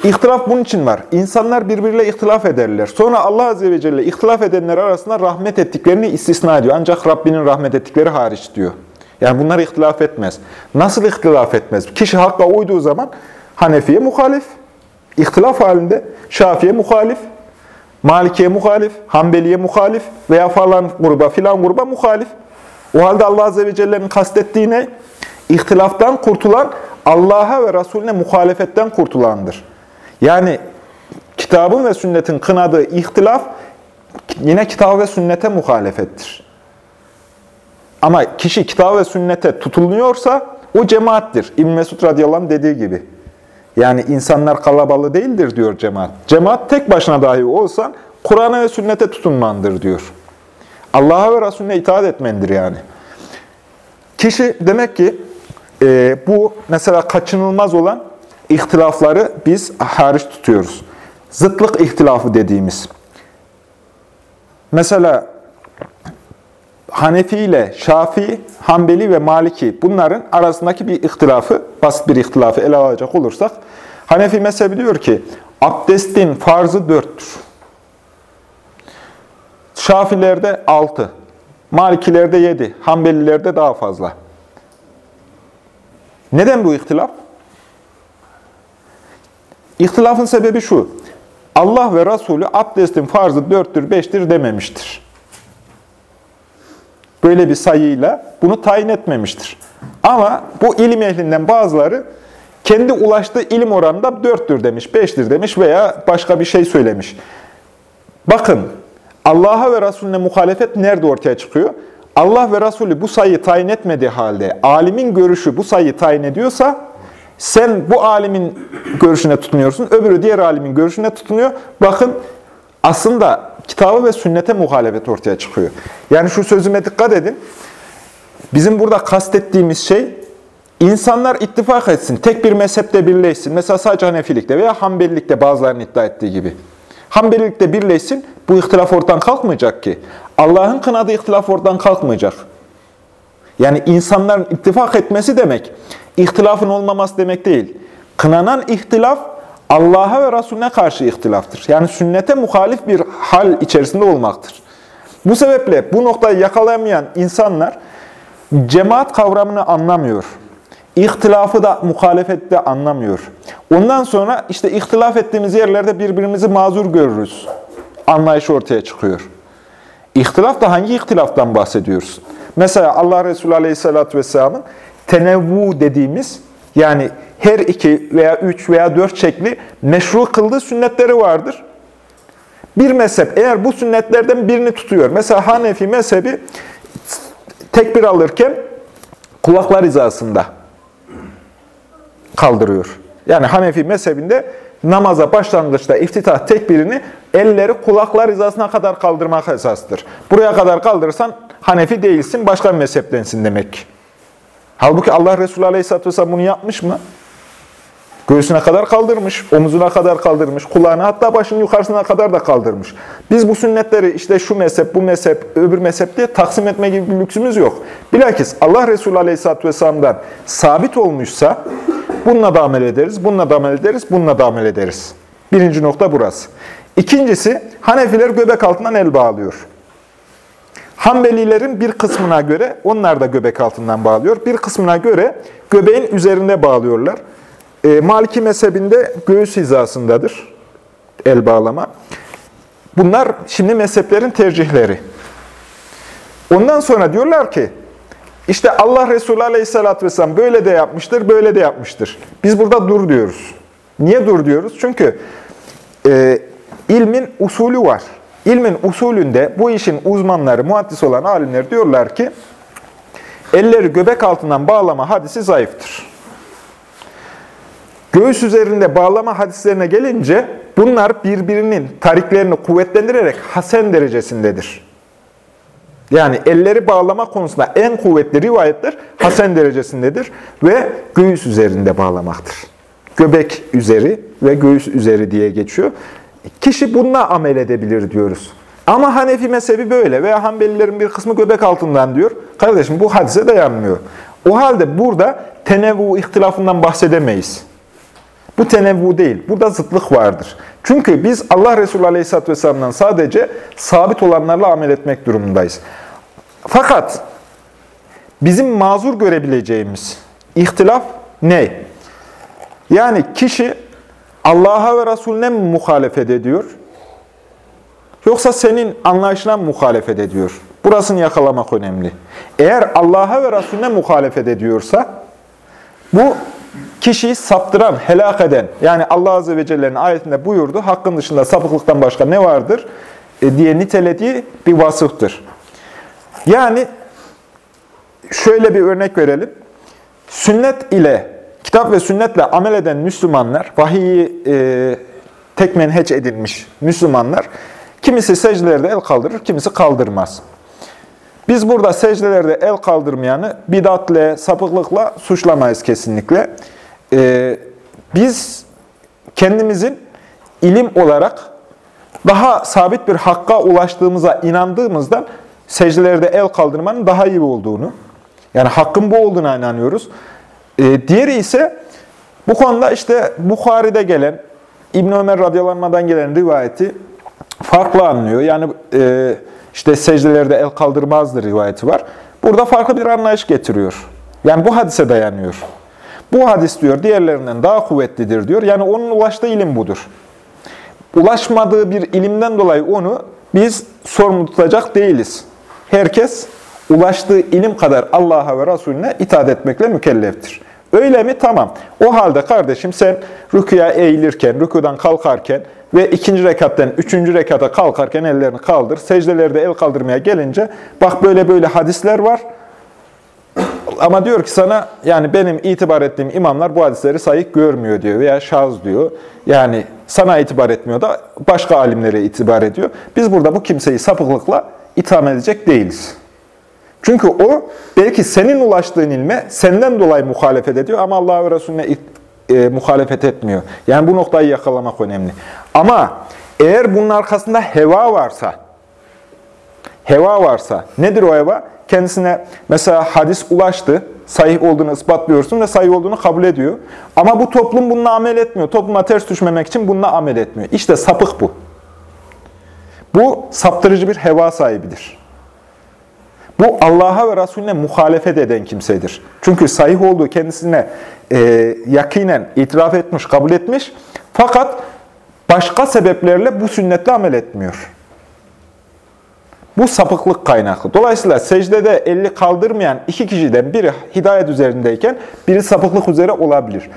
İhtilaf bunun için var. İnsanlar birbiriyle ihtilaf ederler. Sonra Allah Azze ve Celle ihtilaf edenler arasında rahmet ettiklerini istisna ediyor. Ancak Rabbinin rahmet ettikleri hariç diyor. Yani bunlar ihtilaf etmez. Nasıl ihtilaf etmez? Kişi hakka uyduğu zaman Hanefi'ye muhalif, ihtilaf halinde Şafi'ye muhalif, Maliki'ye muhalif, Hanbeli'ye muhalif veya falan gruba filan gruba muhalif. O halde Allah Azze ve Celle'nin kastettiği ne? İhtilaftan kurtulan, Allah'a ve Resulüne muhalefetten kurtulandır. Yani kitabın ve sünnetin kınadığı ihtilaf yine kitap ve sünnete muhalefettir. Ama kişi kitap ve sünnete tutuluyorsa o cemaattir. İbn Mesud radıyallahu anh dediği gibi. Yani insanlar kalabalığı değildir diyor cemaat. Cemaat tek başına dahi olsan Kur'an'a ve sünnete tutunmandır diyor. Allah'a ve Resulüne itaat etmendir yani. Kişi demek ki e, bu mesela kaçınılmaz olan ihtilafları biz hariç tutuyoruz. Zıtlık ihtilafı dediğimiz. Mesela Hanefi ile Şafii, Hanbeli ve Maliki bunların arasındaki bir ihtilafı, basit bir ihtilafı ele alacak olursak, Hanefi mezhebi diyor ki, abdestin farzı dörttür. Şafilerde altı, Malikilerde yedi, Hanbelilerde daha fazla. Neden bu ihtilaf? İhtilafın sebebi şu, Allah ve Resulü abdestin farzı dörttür, beştir dememiştir böyle bir sayıyla bunu tayin etmemiştir. Ama bu ilim ehlinden bazıları kendi ulaştığı ilim oranında 4'tür demiş, 5'tir demiş veya başka bir şey söylemiş. Bakın Allah'a ve Resulüne muhalefet nerede ortaya çıkıyor? Allah ve Resulü bu sayıyı tayin etmediği halde alimin görüşü bu sayıyı tayin ediyorsa sen bu alimin görüşüne tutunuyorsun, öbürü diğer alimin görüşüne tutunuyor. Bakın aslında kitabı ve sünnete muhalefet ortaya çıkıyor. Yani şu sözüme dikkat edin. Bizim burada kastettiğimiz şey, insanlar ittifak etsin, tek bir mezhepte birleşsin. Mesela sadece Hanefilikte veya Hanbelilikte bazılarının iddia ettiği gibi. Hanbelilikte birleşsin, bu ihtilaf ortadan kalkmayacak ki. Allah'ın kınadığı ihtilaf ortadan kalkmayacak. Yani insanların ittifak etmesi demek, ihtilafın olmaması demek değil. Kınanan ihtilaf, Allah'a ve Resulüne karşı ihtilaftır. Yani sünnete muhalif bir hal içerisinde olmaktır. Bu sebeple bu noktayı yakalayamayan insanlar cemaat kavramını anlamıyor. İhtilafı da muhalefette anlamıyor. Ondan sonra işte ihtilaf ettiğimiz yerlerde birbirimizi mazur görürüz. Anlayışı ortaya çıkıyor. İhtilaf da hangi ihtilaftan bahsediyoruz? Mesela Allah Resulü Aleyhisselatü Vesselam'ın tenevvu dediğimiz yani her iki veya üç veya dört şekli meşru kıldığı sünnetleri vardır. Bir mezhep eğer bu sünnetlerden birini tutuyor. Mesela Hanefi mezhebi tekbir alırken kulaklar hizasında kaldırıyor. Yani Hanefi mezhebinde namaza başlangıçta iftitah tekbirini elleri kulaklar hizasına kadar kaldırmak esastır. Buraya kadar kaldırırsan Hanefi değilsin, başka bir mezheptensin demek. Halbuki Allah Resulü Aleyhisselatü Vesselam bunu yapmış mı? Göğsüne kadar kaldırmış, omuzuna kadar kaldırmış, kulağına hatta başının yukarısına kadar da kaldırmış. Biz bu sünnetleri işte şu mezhep, bu mezhep, öbür mezhep diye taksim etme gibi bir lüksümüz yok. Bilakis Allah Resulü Aleyhisselatü Vesselam'dan sabit olmuşsa bununla da amel ederiz, bununla da amel ederiz, bununla da amel ederiz. Birinci nokta burası. İkincisi, Hanefiler göbek altından el bağlıyor. Hanbelilerin bir kısmına göre, onlar da göbek altından bağlıyor. Bir kısmına göre göbeğin üzerinde bağlıyorlar. E, Maliki mezhebinde göğüs hizasındadır el bağlama. Bunlar şimdi mezheplerin tercihleri. Ondan sonra diyorlar ki, işte Allah Resulü Aleyhisselatü Vesselam böyle de yapmıştır, böyle de yapmıştır. Biz burada dur diyoruz. Niye dur diyoruz? Çünkü e, ilmin usulü var. İlmin usulünde bu işin uzmanları, muhaddis olan alimler diyorlar ki, elleri göbek altından bağlama hadisi zayıftır. Göğüs üzerinde bağlama hadislerine gelince bunlar birbirinin tariklerini kuvvetlendirerek hasen derecesindedir. Yani elleri bağlama konusunda en kuvvetli rivayetler hasen derecesindedir ve göğüs üzerinde bağlamaktır. Göbek üzeri ve göğüs üzeri diye geçiyor. Kişi bununla amel edebilir diyoruz. Ama Hanefi mezhebi böyle veya Hanbelilerin bir kısmı göbek altından diyor. Kardeşim bu hadise dayanmıyor. O halde burada tenevvu ihtilafından bahsedemeyiz. Bu tenevvu değil. Burada zıtlık vardır. Çünkü biz Allah Resulü Aleyhisselatü Vesselam'dan sadece sabit olanlarla amel etmek durumundayız. Fakat bizim mazur görebileceğimiz ihtilaf ne? Yani kişi Allah'a ve Resulüne mi muhalefet ediyor? Yoksa senin anlayışına mı muhalefet ediyor? Burasını yakalamak önemli. Eğer Allah'a ve Resulüne muhalefet ediyorsa, bu kişiyi saptıran, helak eden, yani Allah Azze ve Celle'nin ayetinde buyurdu, hakkın dışında sapıklıktan başka ne vardır e, diye nitelediği bir vasıftır. Yani şöyle bir örnek verelim. Sünnet ile, kitap ve sünnetle amel eden Müslümanlar, vahiyi e, tek menheç edilmiş Müslümanlar, kimisi secdelerde el kaldırır, kimisi kaldırmaz. Biz burada secdelerde el kaldırmayanı bidatle, sapıklıkla suçlamayız kesinlikle. Ee, biz kendimizin ilim olarak daha sabit bir hakka ulaştığımıza inandığımızdan secdelerde el kaldırmanın daha iyi olduğunu, yani hakkın bu olduğuna inanıyoruz. Ee, diğeri ise bu konuda işte Bukhari'de gelen, İbn Ömer radyalanmadan gelen rivayeti farklı anlıyor. Yani e, işte secdelerde el kaldırmazdır rivayeti var. Burada farklı bir anlayış getiriyor. Yani bu hadise dayanıyor. Bu hadis diyor diğerlerinden daha kuvvetlidir diyor. Yani onun ulaştığı ilim budur. Ulaşmadığı bir ilimden dolayı onu biz sorumlu tutacak değiliz. Herkes ulaştığı ilim kadar Allah'a ve Resulüne itaat etmekle mükelleftir. Öyle mi? Tamam. O halde kardeşim sen rükuya eğilirken, rükudan kalkarken ve ikinci rekattan üçüncü rekata kalkarken ellerini kaldır. Secdelerde el kaldırmaya gelince bak böyle böyle hadisler var. Ama diyor ki sana yani benim itibar ettiğim imamlar bu hadisleri sayık görmüyor diyor veya şaz diyor. Yani sana itibar etmiyor da başka alimlere itibar ediyor. Biz burada bu kimseyi sapıklıkla itham edecek değiliz. Çünkü o belki senin ulaştığın ilme senden dolayı muhalefet ediyor ama Allah ve Resulüne e, muhalefet etmiyor. Yani bu noktayı yakalamak önemli. Ama Eğer bunun arkasında heva varsa, heva varsa, nedir o heva? Kendisine mesela hadis ulaştı, sahih olduğunu ispatlıyorsun ve sahih olduğunu kabul ediyor. Ama bu toplum bununla amel etmiyor. Topluma ters düşmemek için bununla amel etmiyor. İşte sapık bu. Bu saptırıcı bir heva sahibidir. Bu Allah'a ve Resulüne muhalefet eden kimsedir. Çünkü sahih olduğu kendisine e, yakinen itiraf etmiş, kabul etmiş. Fakat başka sebeplerle bu sünnetle amel etmiyor. Bu sapıklık kaynaklı. Dolayısıyla secdede elli kaldırmayan iki kişiden biri hidayet üzerindeyken biri sapıklık üzere olabilir.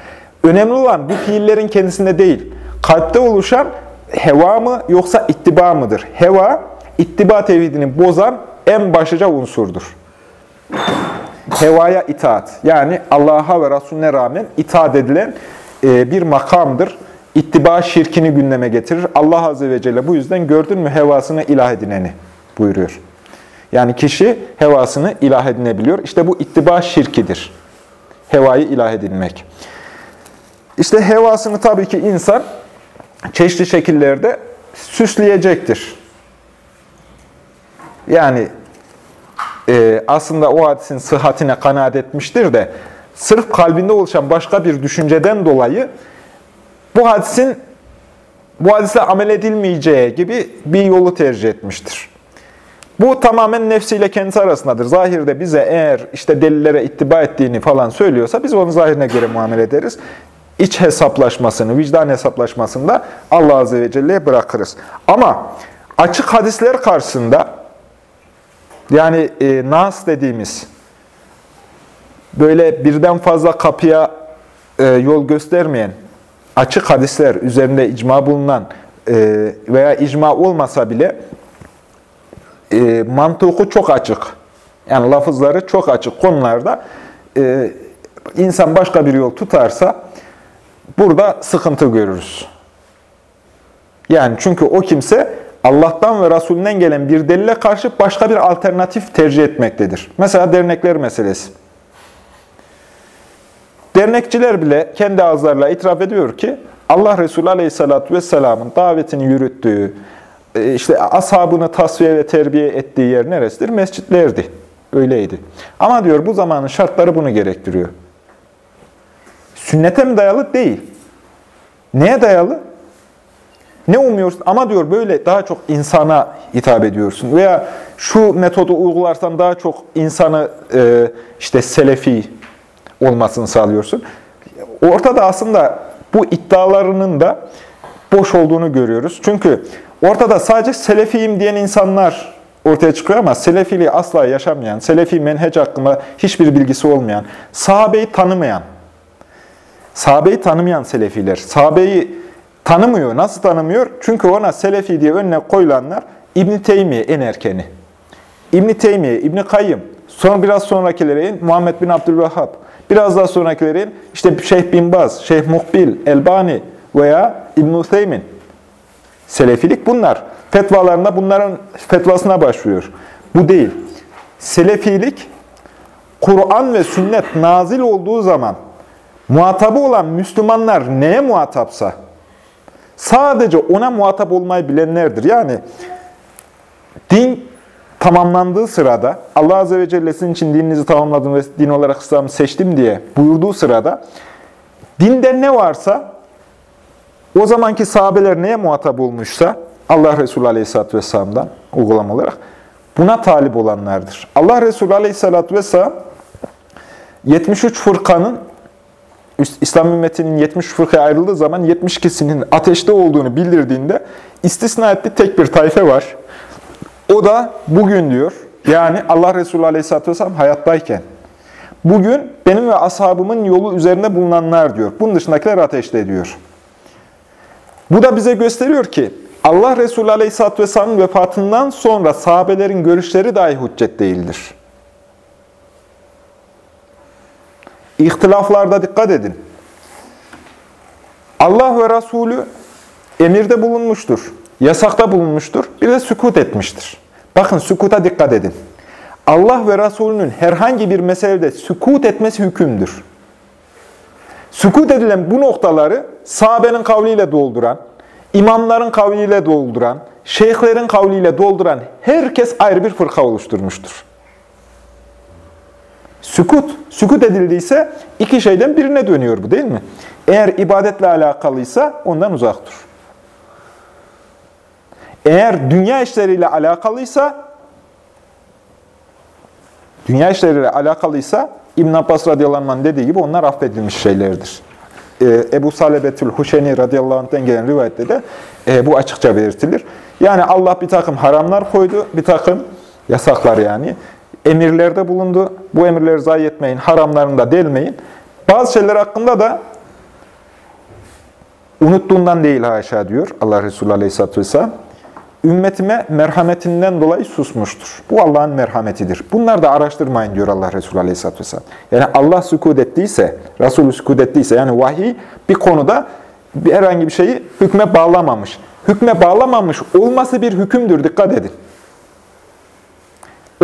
Önemli olan bu fiillerin kendisinde değil, kalpte oluşan heva mı yoksa ittiba mıdır? Heva, ittiba tevhidini bozan en başlıca unsurdur. Hevaya itaat, yani Allah'a ve Resulüne rağmen itaat edilen e, bir makamdır. İttiba şirkini gündeme getirir. Allah Azze ve Celle bu yüzden gördün mü hevasını ilah edineni buyuruyor. Yani kişi hevasını ilah edinebiliyor. İşte bu ittiba şirkidir. Hevayı ilah edinmek. İşte hevasını tabii ki insan çeşitli şekillerde süsleyecektir. Yani e, aslında o hadisin sıhhatine kanaat etmiştir de sırf kalbinde oluşan başka bir düşünceden dolayı bu hadisin bu hadise amel edilmeyeceği gibi bir yolu tercih etmiştir. Bu tamamen nefsiyle kendisi arasındadır. Zahirde bize eğer işte delillere ittiba ettiğini falan söylüyorsa biz onun zahirine göre muamele ederiz. İç hesaplaşmasını, vicdan hesaplaşmasını da Allah Azze ve Celle'ye bırakırız. Ama açık hadisler karşısında yani e, nas dediğimiz böyle birden fazla kapıya e, yol göstermeyen açık hadisler üzerinde icma bulunan e, veya icma olmasa bile e, mantığı çok açık. Yani lafızları çok açık konularda e, insan başka bir yol tutarsa burada sıkıntı görürüz. Yani çünkü o kimse Allah'tan ve Resulünden gelen bir delile karşı başka bir alternatif tercih etmektedir. Mesela dernekler meselesi. Dernekçiler bile kendi ağızlarıyla itiraf ediyor ki Allah Resulü Aleyhisselatü Vesselam'ın davetini yürüttüğü, işte ashabını tasfiye ve terbiye ettiği yer neresidir? Mescitlerdi. Öyleydi. Ama diyor bu zamanın şartları bunu gerektiriyor. Sünnete mi dayalı? Değil. Neye dayalı? Ne umuyorsun? Ama diyor böyle daha çok insana hitap ediyorsun. Veya şu metodu uygularsan daha çok insanı e, işte selefi olmasını sağlıyorsun. Ortada aslında bu iddialarının da boş olduğunu görüyoruz. Çünkü ortada sadece selefiyim diyen insanlar ortaya çıkıyor ama selefiliği asla yaşamayan, selefi menhec hakkında hiçbir bilgisi olmayan, sahabeyi tanımayan, sahabeyi tanımayan selefiler, sahabeyi tanımıyor. Nasıl tanımıyor? Çünkü ona selefi diye önüne koyulanlar İbn Teymiye en erkeni. İbn Teymiye, İbn Kayyım, sonra biraz sonrakilerin Muhammed bin Abdülvehhab, biraz daha sonrakilerin işte Şeyh bin Baz, Şeyh Muhbil, Elbani veya İbn Useymin. Selefilik bunlar. Fetvalarında bunların fetvasına başvuruyor. Bu değil. Selefilik, Kur'an ve sünnet nazil olduğu zaman muhatabı olan Müslümanlar neye muhatapsa, Sadece ona muhatap olmayı bilenlerdir. Yani din tamamlandığı sırada, Allah Azze ve Celle sizin için dininizi tamamladım ve din olarak İslam'ı seçtim diye buyurduğu sırada, dinde ne varsa, o zamanki sahabeler neye muhatap olmuşsa, Allah Resulü Aleyhisselatü Vesselam'dan uygulama olarak, buna talip olanlardır. Allah Resulü Aleyhisselatü Vesselam, 73 fırkanın İslam ümmetinin 70 fırkaya ayrıldığı zaman 72'sinin ateşte olduğunu bildirdiğinde istisna ettiği tek bir tayfe var. O da bugün diyor, yani Allah Resulü Aleyhisselatü Vesselam hayattayken, bugün benim ve ashabımın yolu üzerinde bulunanlar diyor. Bunun dışındakiler ateşte diyor. Bu da bize gösteriyor ki, Allah Resulü Aleyhisselatü Vesselam'ın vefatından sonra sahabelerin görüşleri dahi hüccet değildir. İhtilaflarda dikkat edin. Allah ve Resulü emirde bulunmuştur, yasakta bulunmuştur, bir de sükut etmiştir. Bakın sükuta dikkat edin. Allah ve Resulünün herhangi bir meselede sükut etmesi hükümdür. Sükut edilen bu noktaları sahabenin kavliyle dolduran, imamların kavliyle dolduran, şeyhlerin kavliyle dolduran herkes ayrı bir fırka oluşturmuştur. Sükut, sükut edildiyse iki şeyden birine dönüyor bu değil mi? Eğer ibadetle alakalıysa ondan uzak dur. Eğer dünya işleriyle alakalıysa dünya işleriyle alakalıysa İbn Abbas radıyallahu dediği gibi onlar affedilmiş şeylerdir. Ee, Ebu Salebetül Huşeni radıyallahu anh'ten gelen rivayette de e, bu açıkça belirtilir. Yani Allah bir takım haramlar koydu, bir takım yasaklar yani. Emirlerde bulundu. Bu emirleri zayi etmeyin, haramlarını da delmeyin. Bazı şeyler hakkında da unuttuğundan değil haşa diyor Allah Resulü Aleyhisselatü Vesselam. Ümmetime merhametinden dolayı susmuştur. Bu Allah'ın merhametidir. Bunları da araştırmayın diyor Allah Resulü Aleyhisselatü Vesselam. Yani Allah sükut ettiyse, Resulü sükut ettiyse yani vahiy bir konuda bir herhangi bir şeyi hükme bağlamamış. Hükme bağlamamış olması bir hükümdür. Dikkat edin.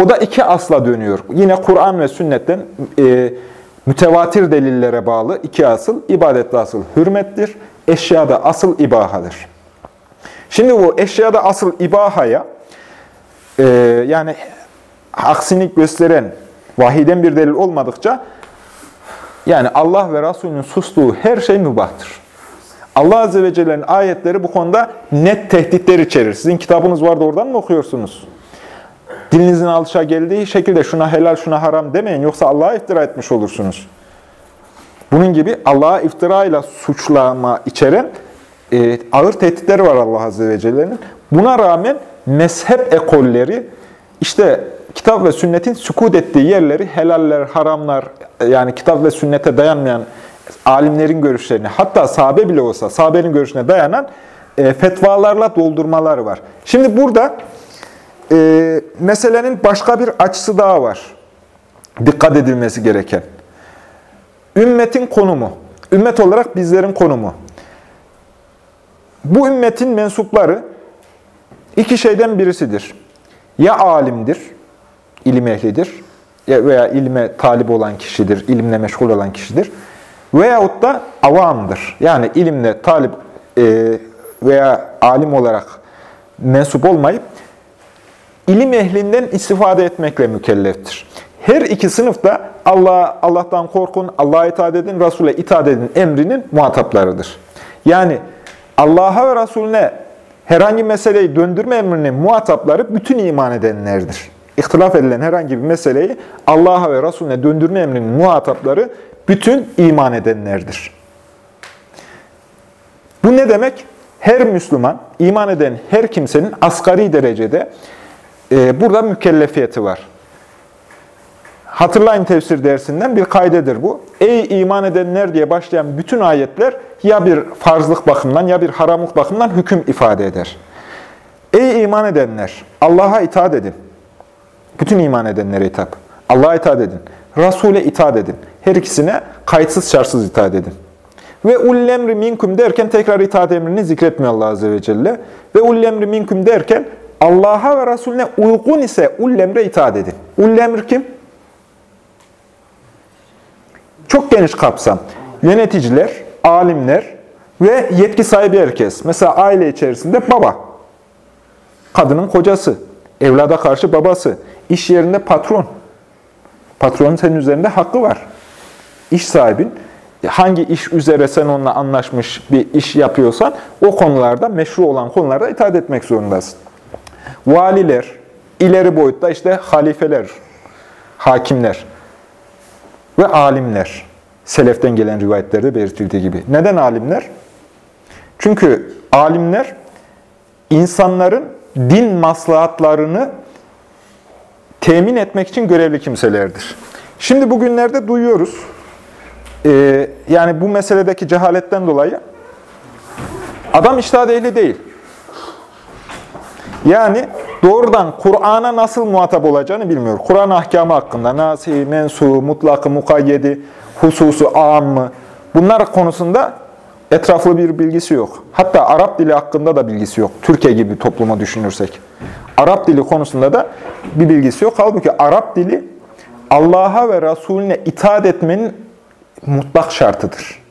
O da iki asla dönüyor. Yine Kur'an ve sünnetten e, mütevatir delillere bağlı iki asıl. ibadette asıl hürmettir, eşyada asıl ibahadır. Şimdi bu eşyada asıl ibahaya e, yani aksinik gösteren vahiden bir delil olmadıkça yani Allah ve Resulünün sustuğu her şey mübahtır. Allah Azze ve Celle'nin ayetleri bu konuda net tehditler içerir. Sizin kitabınız vardı oradan mı okuyorsunuz? Dilinizin alışa geldiği şekilde şuna helal şuna haram demeyin yoksa Allah'a iftira etmiş olursunuz. Bunun gibi Allah'a iftira ile suçlama içeren e, ağır tehditleri var Allah Azze ve Celle'nin. Buna rağmen mezhep ekolleri işte kitap ve sünnetin sükut ettiği yerleri helaller, haramlar yani kitap ve sünnete dayanmayan alimlerin görüşlerini hatta sahabe bile olsa sahabenin görüşüne dayanan e, fetvalarla doldurmalar var. Şimdi burada e, meselenin başka bir açısı daha var. Dikkat edilmesi gereken. Ümmetin konumu. Ümmet olarak bizlerin konumu. Bu ümmetin mensupları iki şeyden birisidir. Ya alimdir, ilim ehlidir veya ilme talip olan kişidir, ilimle meşgul olan kişidir. Veyahut da avamdır. Yani ilimle talip e, veya alim olarak mensup olmayıp ilim ehlinden istifade etmekle mükelleftir. Her iki sınıfta Allah Allah'tan korkun, Allah'a itaat edin, Resul'e itaat edin emrinin muhataplarıdır. Yani Allah'a ve Resulüne herhangi meseleyi döndürme emrinin muhatapları bütün iman edenlerdir. İhtilaf edilen herhangi bir meseleyi Allah'a ve Resulüne döndürme emrinin muhatapları bütün iman edenlerdir. Bu ne demek? Her Müslüman, iman eden her kimsenin asgari derecede e, burada mükellefiyeti var. Hatırlayın tefsir dersinden bir kaydedir bu. Ey iman edenler diye başlayan bütün ayetler ya bir farzlık bakımından ya bir haramlık bakımından hüküm ifade eder. Ey iman edenler! Allah'a itaat edin. Bütün iman edenlere hitap. Allah'a itaat edin. Resul'e itaat edin. Her ikisine kayıtsız şartsız itaat edin. Ve ullemri minkum derken tekrar itaat emrini zikretmiyor Allah Azze ve Celle. Ve ullemri minkum derken Allah'a ve Resulüne uygun ise ullemre itaat edin. Ullemr kim? Çok geniş kapsam. Yöneticiler, alimler ve yetki sahibi herkes. Mesela aile içerisinde baba, kadının kocası, evlada karşı babası, iş yerinde patron. Patronun senin üzerinde hakkı var. İş sahibin, hangi iş üzere sen onunla anlaşmış bir iş yapıyorsan, o konularda, meşru olan konularda itaat etmek zorundasın. Valiler, ileri boyutta işte halifeler, hakimler ve alimler. Seleften gelen rivayetlerde belirtildiği gibi. Neden alimler? Çünkü alimler insanların din maslahatlarını temin etmek için görevli kimselerdir. Şimdi bugünlerde duyuyoruz. Ee, yani bu meseledeki cehaletten dolayı adam iştahat ehli değil. Yani doğrudan Kur'an'a nasıl muhatap olacağını bilmiyor. Kur'an ahkamı hakkında nasi, mensu, mutlakı, mukayyedi, hususu, mı? bunlar konusunda etraflı bir bilgisi yok. Hatta Arap dili hakkında da bilgisi yok. Türkiye gibi topluma düşünürsek. Arap dili konusunda da bir bilgisi yok. Halbuki Arap dili Allah'a ve Resulüne itaat etmenin mutlak şartıdır.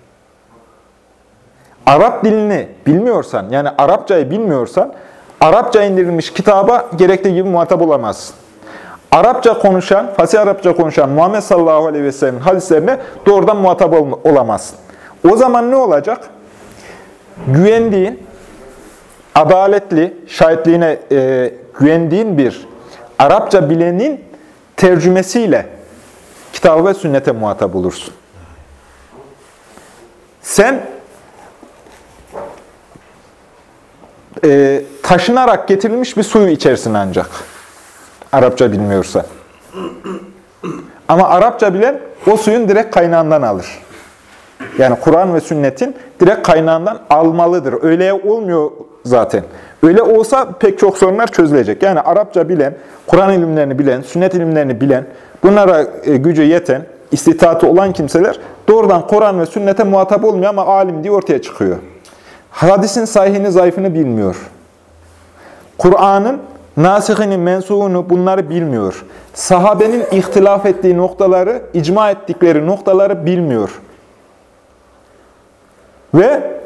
Arap dilini bilmiyorsan, yani Arapçayı bilmiyorsan, Arapça indirilmiş kitaba gerektiği gibi muhatap olamazsın. Arapça konuşan, fasih Arapça konuşan Muhammed sallallahu aleyhi ve sellem'in hadislerine doğrudan muhatap ol- olamazsın. O zaman ne olacak? Güvendiğin, adaletli, şahitliğine e, güvendiğin bir Arapça bilenin tercümesiyle kitabı ve sünnete muhatap olursun. Sen e, taşınarak getirilmiş bir suyu içersin ancak. Arapça bilmiyorsa. Ama Arapça bilen o suyun direkt kaynağından alır. Yani Kur'an ve sünnetin direkt kaynağından almalıdır. Öyle olmuyor zaten. Öyle olsa pek çok sorunlar çözülecek. Yani Arapça bilen, Kur'an ilimlerini bilen, sünnet ilimlerini bilen, bunlara e, gücü yeten, istitaatı olan kimseler doğrudan Kur'an ve sünnete muhatap olmuyor ama alim diye ortaya çıkıyor. Hadisin sahihini, zayıfını bilmiyor. Kur'an'ın nasihini, mensuğunu bunları bilmiyor. Sahabenin ihtilaf ettiği noktaları, icma ettikleri noktaları bilmiyor. Ve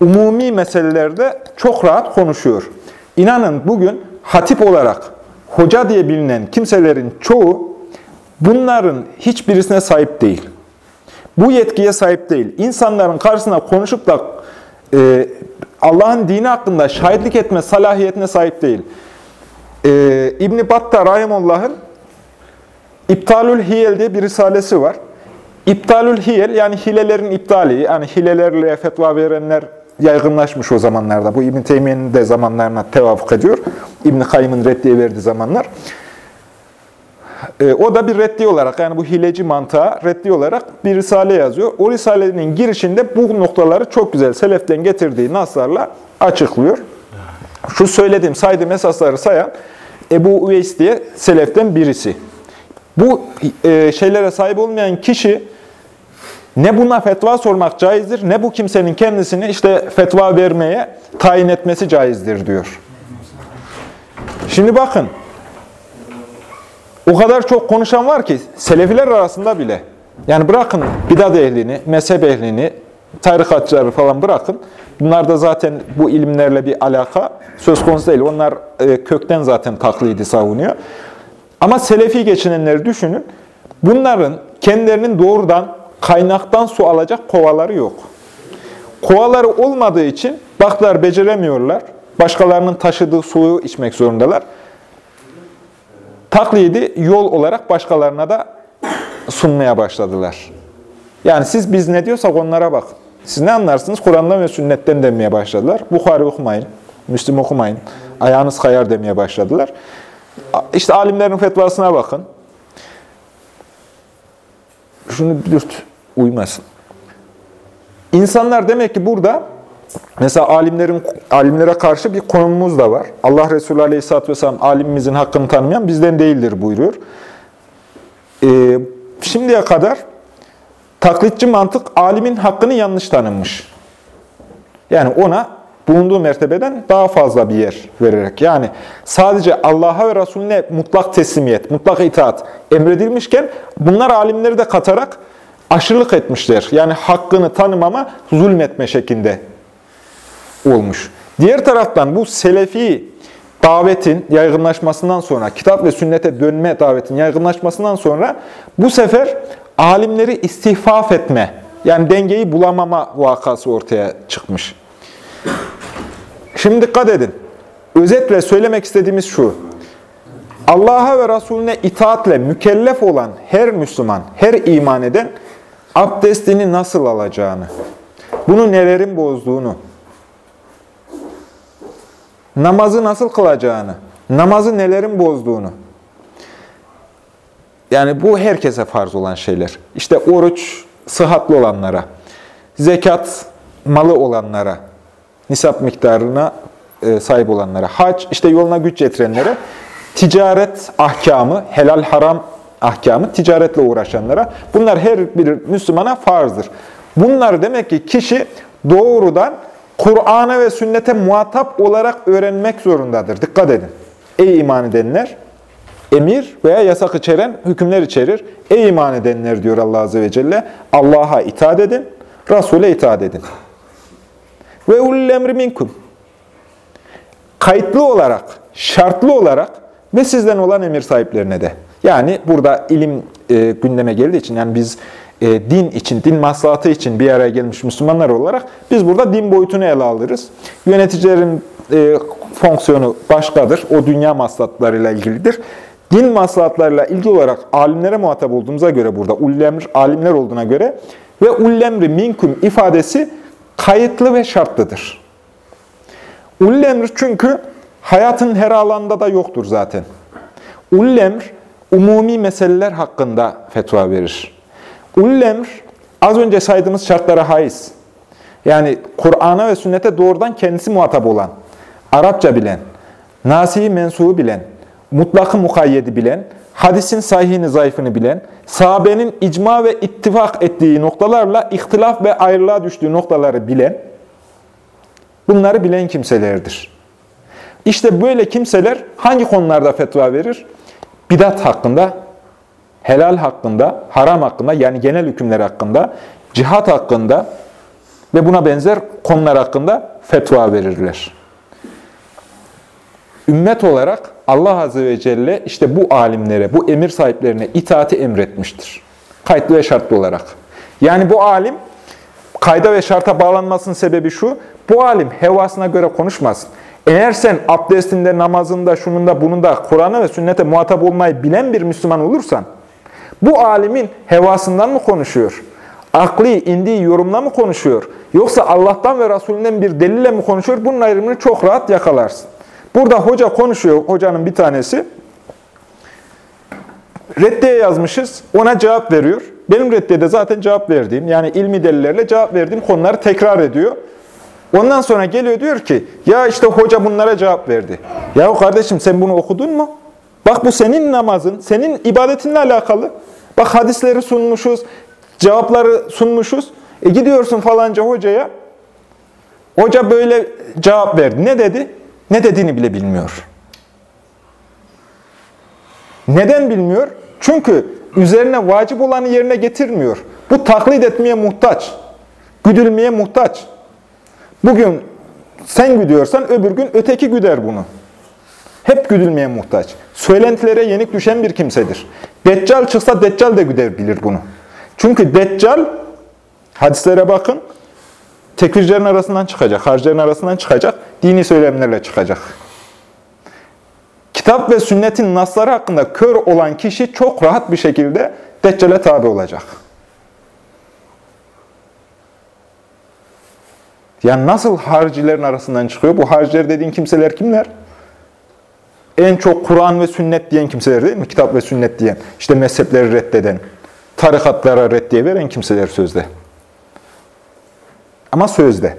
umumi meselelerde çok rahat konuşuyor. İnanın bugün hatip olarak hoca diye bilinen kimselerin çoğu bunların hiçbirisine sahip değil. Bu yetkiye sahip değil. İnsanların karşısına konuşup da e, Allah'ın dini hakkında şahitlik etme salahiyetine sahip değil. E, İbn-i Battah Rahimullah'ın İptalül Hiyel diye bir risalesi var. İptalül Hiyel yani hilelerin iptali, yani hilelerle fetva verenler yaygınlaşmış o zamanlarda. Bu İbn Teymiye'nin de zamanlarına tevafuk ediyor. İbn Kayyım'ın reddiye verdiği zamanlar. E, o da bir reddi olarak yani bu hileci mantığa reddi olarak bir risale yazıyor. O risalenin girişinde bu noktaları çok güzel seleften getirdiği naslarla açıklıyor. Şu söylediğim, saydığım esasları sayan Ebu Üveys diye seleften birisi. Bu e, şeylere sahip olmayan kişi ne buna fetva sormak caizdir, ne bu kimsenin kendisini işte fetva vermeye tayin etmesi caizdir diyor. Şimdi bakın, o kadar çok konuşan var ki Selefiler arasında bile. Yani bırakın bidat ehlini, mezhep ehlini, tarikatçıları falan bırakın. Bunlar da zaten bu ilimlerle bir alaka söz konusu değil. Onlar e, kökten zaten taklidi savunuyor. Ama Selefi geçinenleri düşünün. Bunların kendilerinin doğrudan kaynaktan su alacak kovaları yok. Kovaları olmadığı için baklar beceremiyorlar. Başkalarının taşıdığı suyu içmek zorundalar. Taklidi yol olarak başkalarına da sunmaya başladılar. Yani siz biz ne diyorsak onlara bak. Siz ne anlarsınız? Kur'an'dan ve sünnetten demeye başladılar. Bukhari okumayın, Müslim okumayın, ayağınız kayar demeye başladılar. İşte alimlerin fetvasına bakın. Şunu dürt, uymasın. İnsanlar demek ki burada mesela alimlerin alimlere karşı bir konumumuz da var. Allah Resulü Aleyhisselatü Vesselam alimimizin hakkını tanımayan bizden değildir buyuruyor. Ee, şimdiye kadar taklitçi mantık alimin hakkını yanlış tanınmış. Yani ona bulunduğu mertebeden daha fazla bir yer vererek. Yani sadece Allah'a ve Resulüne mutlak teslimiyet, mutlak itaat emredilmişken bunlar alimleri de katarak aşırılık etmişler. Yani hakkını tanımama, zulmetme şeklinde olmuş. Diğer taraftan bu selefi davetin yaygınlaşmasından sonra, kitap ve sünnete dönme davetin yaygınlaşmasından sonra bu sefer alimleri istihfaf etme, yani dengeyi bulamama vakası ortaya çıkmış. Şimdi dikkat edin. Özetle söylemek istediğimiz şu. Allah'a ve Resulüne itaatle mükellef olan her Müslüman, her iman eden abdestini nasıl alacağını, bunu nelerin bozduğunu, namazı nasıl kılacağını, namazı nelerin bozduğunu. Yani bu herkese farz olan şeyler. İşte oruç sıhhatli olanlara, zekat malı olanlara, nisap miktarına e, sahip olanlara, hac işte yoluna güç getirenlere, ticaret ahkamı, helal haram ahkamı ticaretle uğraşanlara. Bunlar her bir Müslümana farzdır. Bunlar demek ki kişi doğrudan Kur'an'a ve sünnete muhatap olarak öğrenmek zorundadır. Dikkat edin. Ey iman edenler, emir veya yasak içeren hükümler içerir. Ey iman edenler diyor Allah Azze ve Celle, Allah'a itaat edin, Resul'e itaat edin. Ve ulul emri minkum. Kayıtlı olarak, şartlı olarak ve sizden olan emir sahiplerine de. Yani burada ilim e, gündeme geldiği için, yani biz e, din için, din maslahatı için bir araya gelmiş Müslümanlar olarak biz burada din boyutunu ele alırız. Yöneticilerin e, fonksiyonu başkadır. O dünya maslahatlarıyla ilgilidir. Din maslahatlarıyla ilgili olarak alimlere muhatap olduğumuza göre burada, ullemr alimler olduğuna göre ve ullemri minkum ifadesi kayıtlı ve şartlıdır. Ullemr çünkü hayatın her alanda da yoktur zaten. Ullemr umumi meseleler hakkında fetva verir. Ullemr az önce saydığımız şartlara haiz. Yani Kur'an'a ve sünnete doğrudan kendisi muhatap olan, Arapça bilen, nasihi mensubu bilen, mutlakı mukayyedi bilen, hadisin sahihini zayıfını bilen, sahabenin icma ve ittifak ettiği noktalarla ihtilaf ve ayrılığa düştüğü noktaları bilen, bunları bilen kimselerdir. İşte böyle kimseler hangi konularda fetva verir? Bidat hakkında, helal hakkında, haram hakkında yani genel hükümler hakkında, cihat hakkında ve buna benzer konular hakkında fetva verirler. Ümmet olarak Allah Azze ve Celle işte bu alimlere, bu emir sahiplerine itaati emretmiştir. Kayıtlı ve şartlı olarak. Yani bu alim, kayda ve şarta bağlanmasının sebebi şu, bu alim hevasına göre konuşmasın. Eğer sen abdestinde, namazında, şununda, bununda Kur'an'a ve sünnete muhatap olmayı bilen bir Müslüman olursan, bu alimin hevasından mı konuşuyor? Akli, indiği yorumla mı konuşuyor? Yoksa Allah'tan ve Resulünden bir delille mi konuşuyor? Bunun ayrımını çok rahat yakalarsın. Burada hoca konuşuyor, hocanın bir tanesi. Reddiye yazmışız, ona cevap veriyor. Benim reddiyede zaten cevap verdiğim, yani ilmi delillerle cevap verdiğim konuları tekrar ediyor. Ondan sonra geliyor diyor ki, ya işte hoca bunlara cevap verdi. Ya kardeşim sen bunu okudun mu? Bak bu senin namazın, senin ibadetinle alakalı. Bak hadisleri sunmuşuz, cevapları sunmuşuz. E gidiyorsun falanca hocaya, hoca böyle cevap verdi. Ne dedi? Ne dediğini bile bilmiyor. Neden bilmiyor? Çünkü üzerine vacip olanı yerine getirmiyor. Bu taklit etmeye muhtaç. Güdülmeye muhtaç. Bugün sen güdüyorsan öbür gün öteki güder bunu. Hep güdülmeye muhtaç. Söylentilere yenik düşen bir kimsedir. Deccal çıksa Deccal de güder bilir bunu. Çünkü Deccal, hadislere bakın, tekfircilerin arasından çıkacak, harcilerin arasından çıkacak, dini söylemlerle çıkacak. Kitap ve sünnetin nasları hakkında kör olan kişi çok rahat bir şekilde Deccal'e tabi olacak. Yani nasıl harcilerin arasından çıkıyor? Bu harciler dediğin kimseler kimler? En çok Kur'an ve sünnet diyen kimseler değil mi? Kitap ve sünnet diyen, işte mezhepleri reddeden, tarikatlara reddiye veren kimseler sözde. Ama sözde.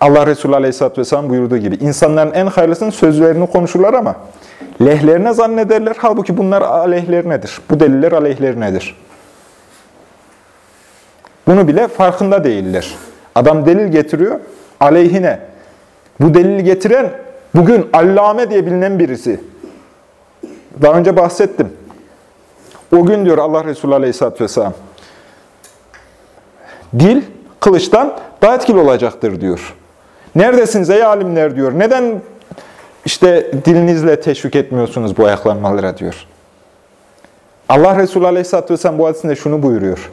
Allah Resulü Aleyhisselatü Vesselam buyurduğu gibi, insanların en hayırlısının sözlerini konuşurlar ama lehlerine zannederler. Halbuki bunlar aleyhlerinedir. Bu deliller aleyhlerinedir. Bunu bile farkında değiller. Adam delil getiriyor, aleyhine. Bu delili getiren bugün allame diye bilinen birisi. Daha önce bahsettim. O gün diyor Allah Resulü Aleyhisselatü Vesselam, dil kılıçtan daha etkili olacaktır diyor. Neredesiniz ey alimler diyor. Neden işte dilinizle teşvik etmiyorsunuz bu ayaklanmalara diyor. Allah Resulü Aleyhisselatü Vesselam bu hadisinde şunu buyuruyor.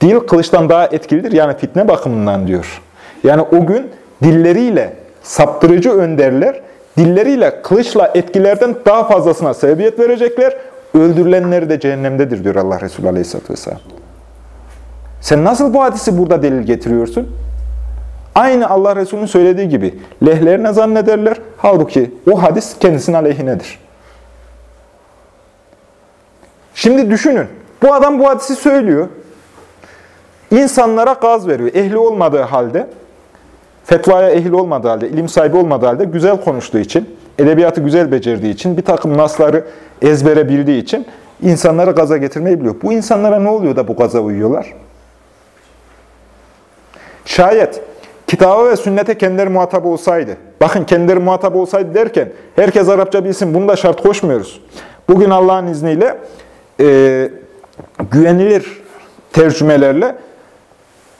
Dil kılıçtan daha etkilidir yani fitne bakımından diyor. Yani o gün dilleriyle saptırıcı önderler, dilleriyle kılıçla etkilerden daha fazlasına sebebiyet verecekler. Öldürülenleri de cehennemdedir diyor Allah Resulü Aleyhisselatü Vesselam. Sen nasıl bu hadisi burada delil getiriyorsun? Aynı Allah Resulü'nün söylediği gibi lehlerine zannederler. Halbuki o hadis kendisinin aleyhinedir. Şimdi düşünün. Bu adam bu hadisi söylüyor. İnsanlara gaz veriyor. Ehli olmadığı halde, fetvaya ehli olmadığı halde, ilim sahibi olmadığı halde güzel konuştuğu için, edebiyatı güzel becerdiği için, bir takım nasları ezbere bildiği için insanları gaza getirmeyi biliyor. Bu insanlara ne oluyor da bu gaza uyuyorlar? Şayet kitaba ve sünnete kendileri muhatap olsaydı, bakın kendileri muhatap olsaydı derken herkes Arapça bilsin, bunu da şart koşmuyoruz. Bugün Allah'ın izniyle e, güvenilir tercümelerle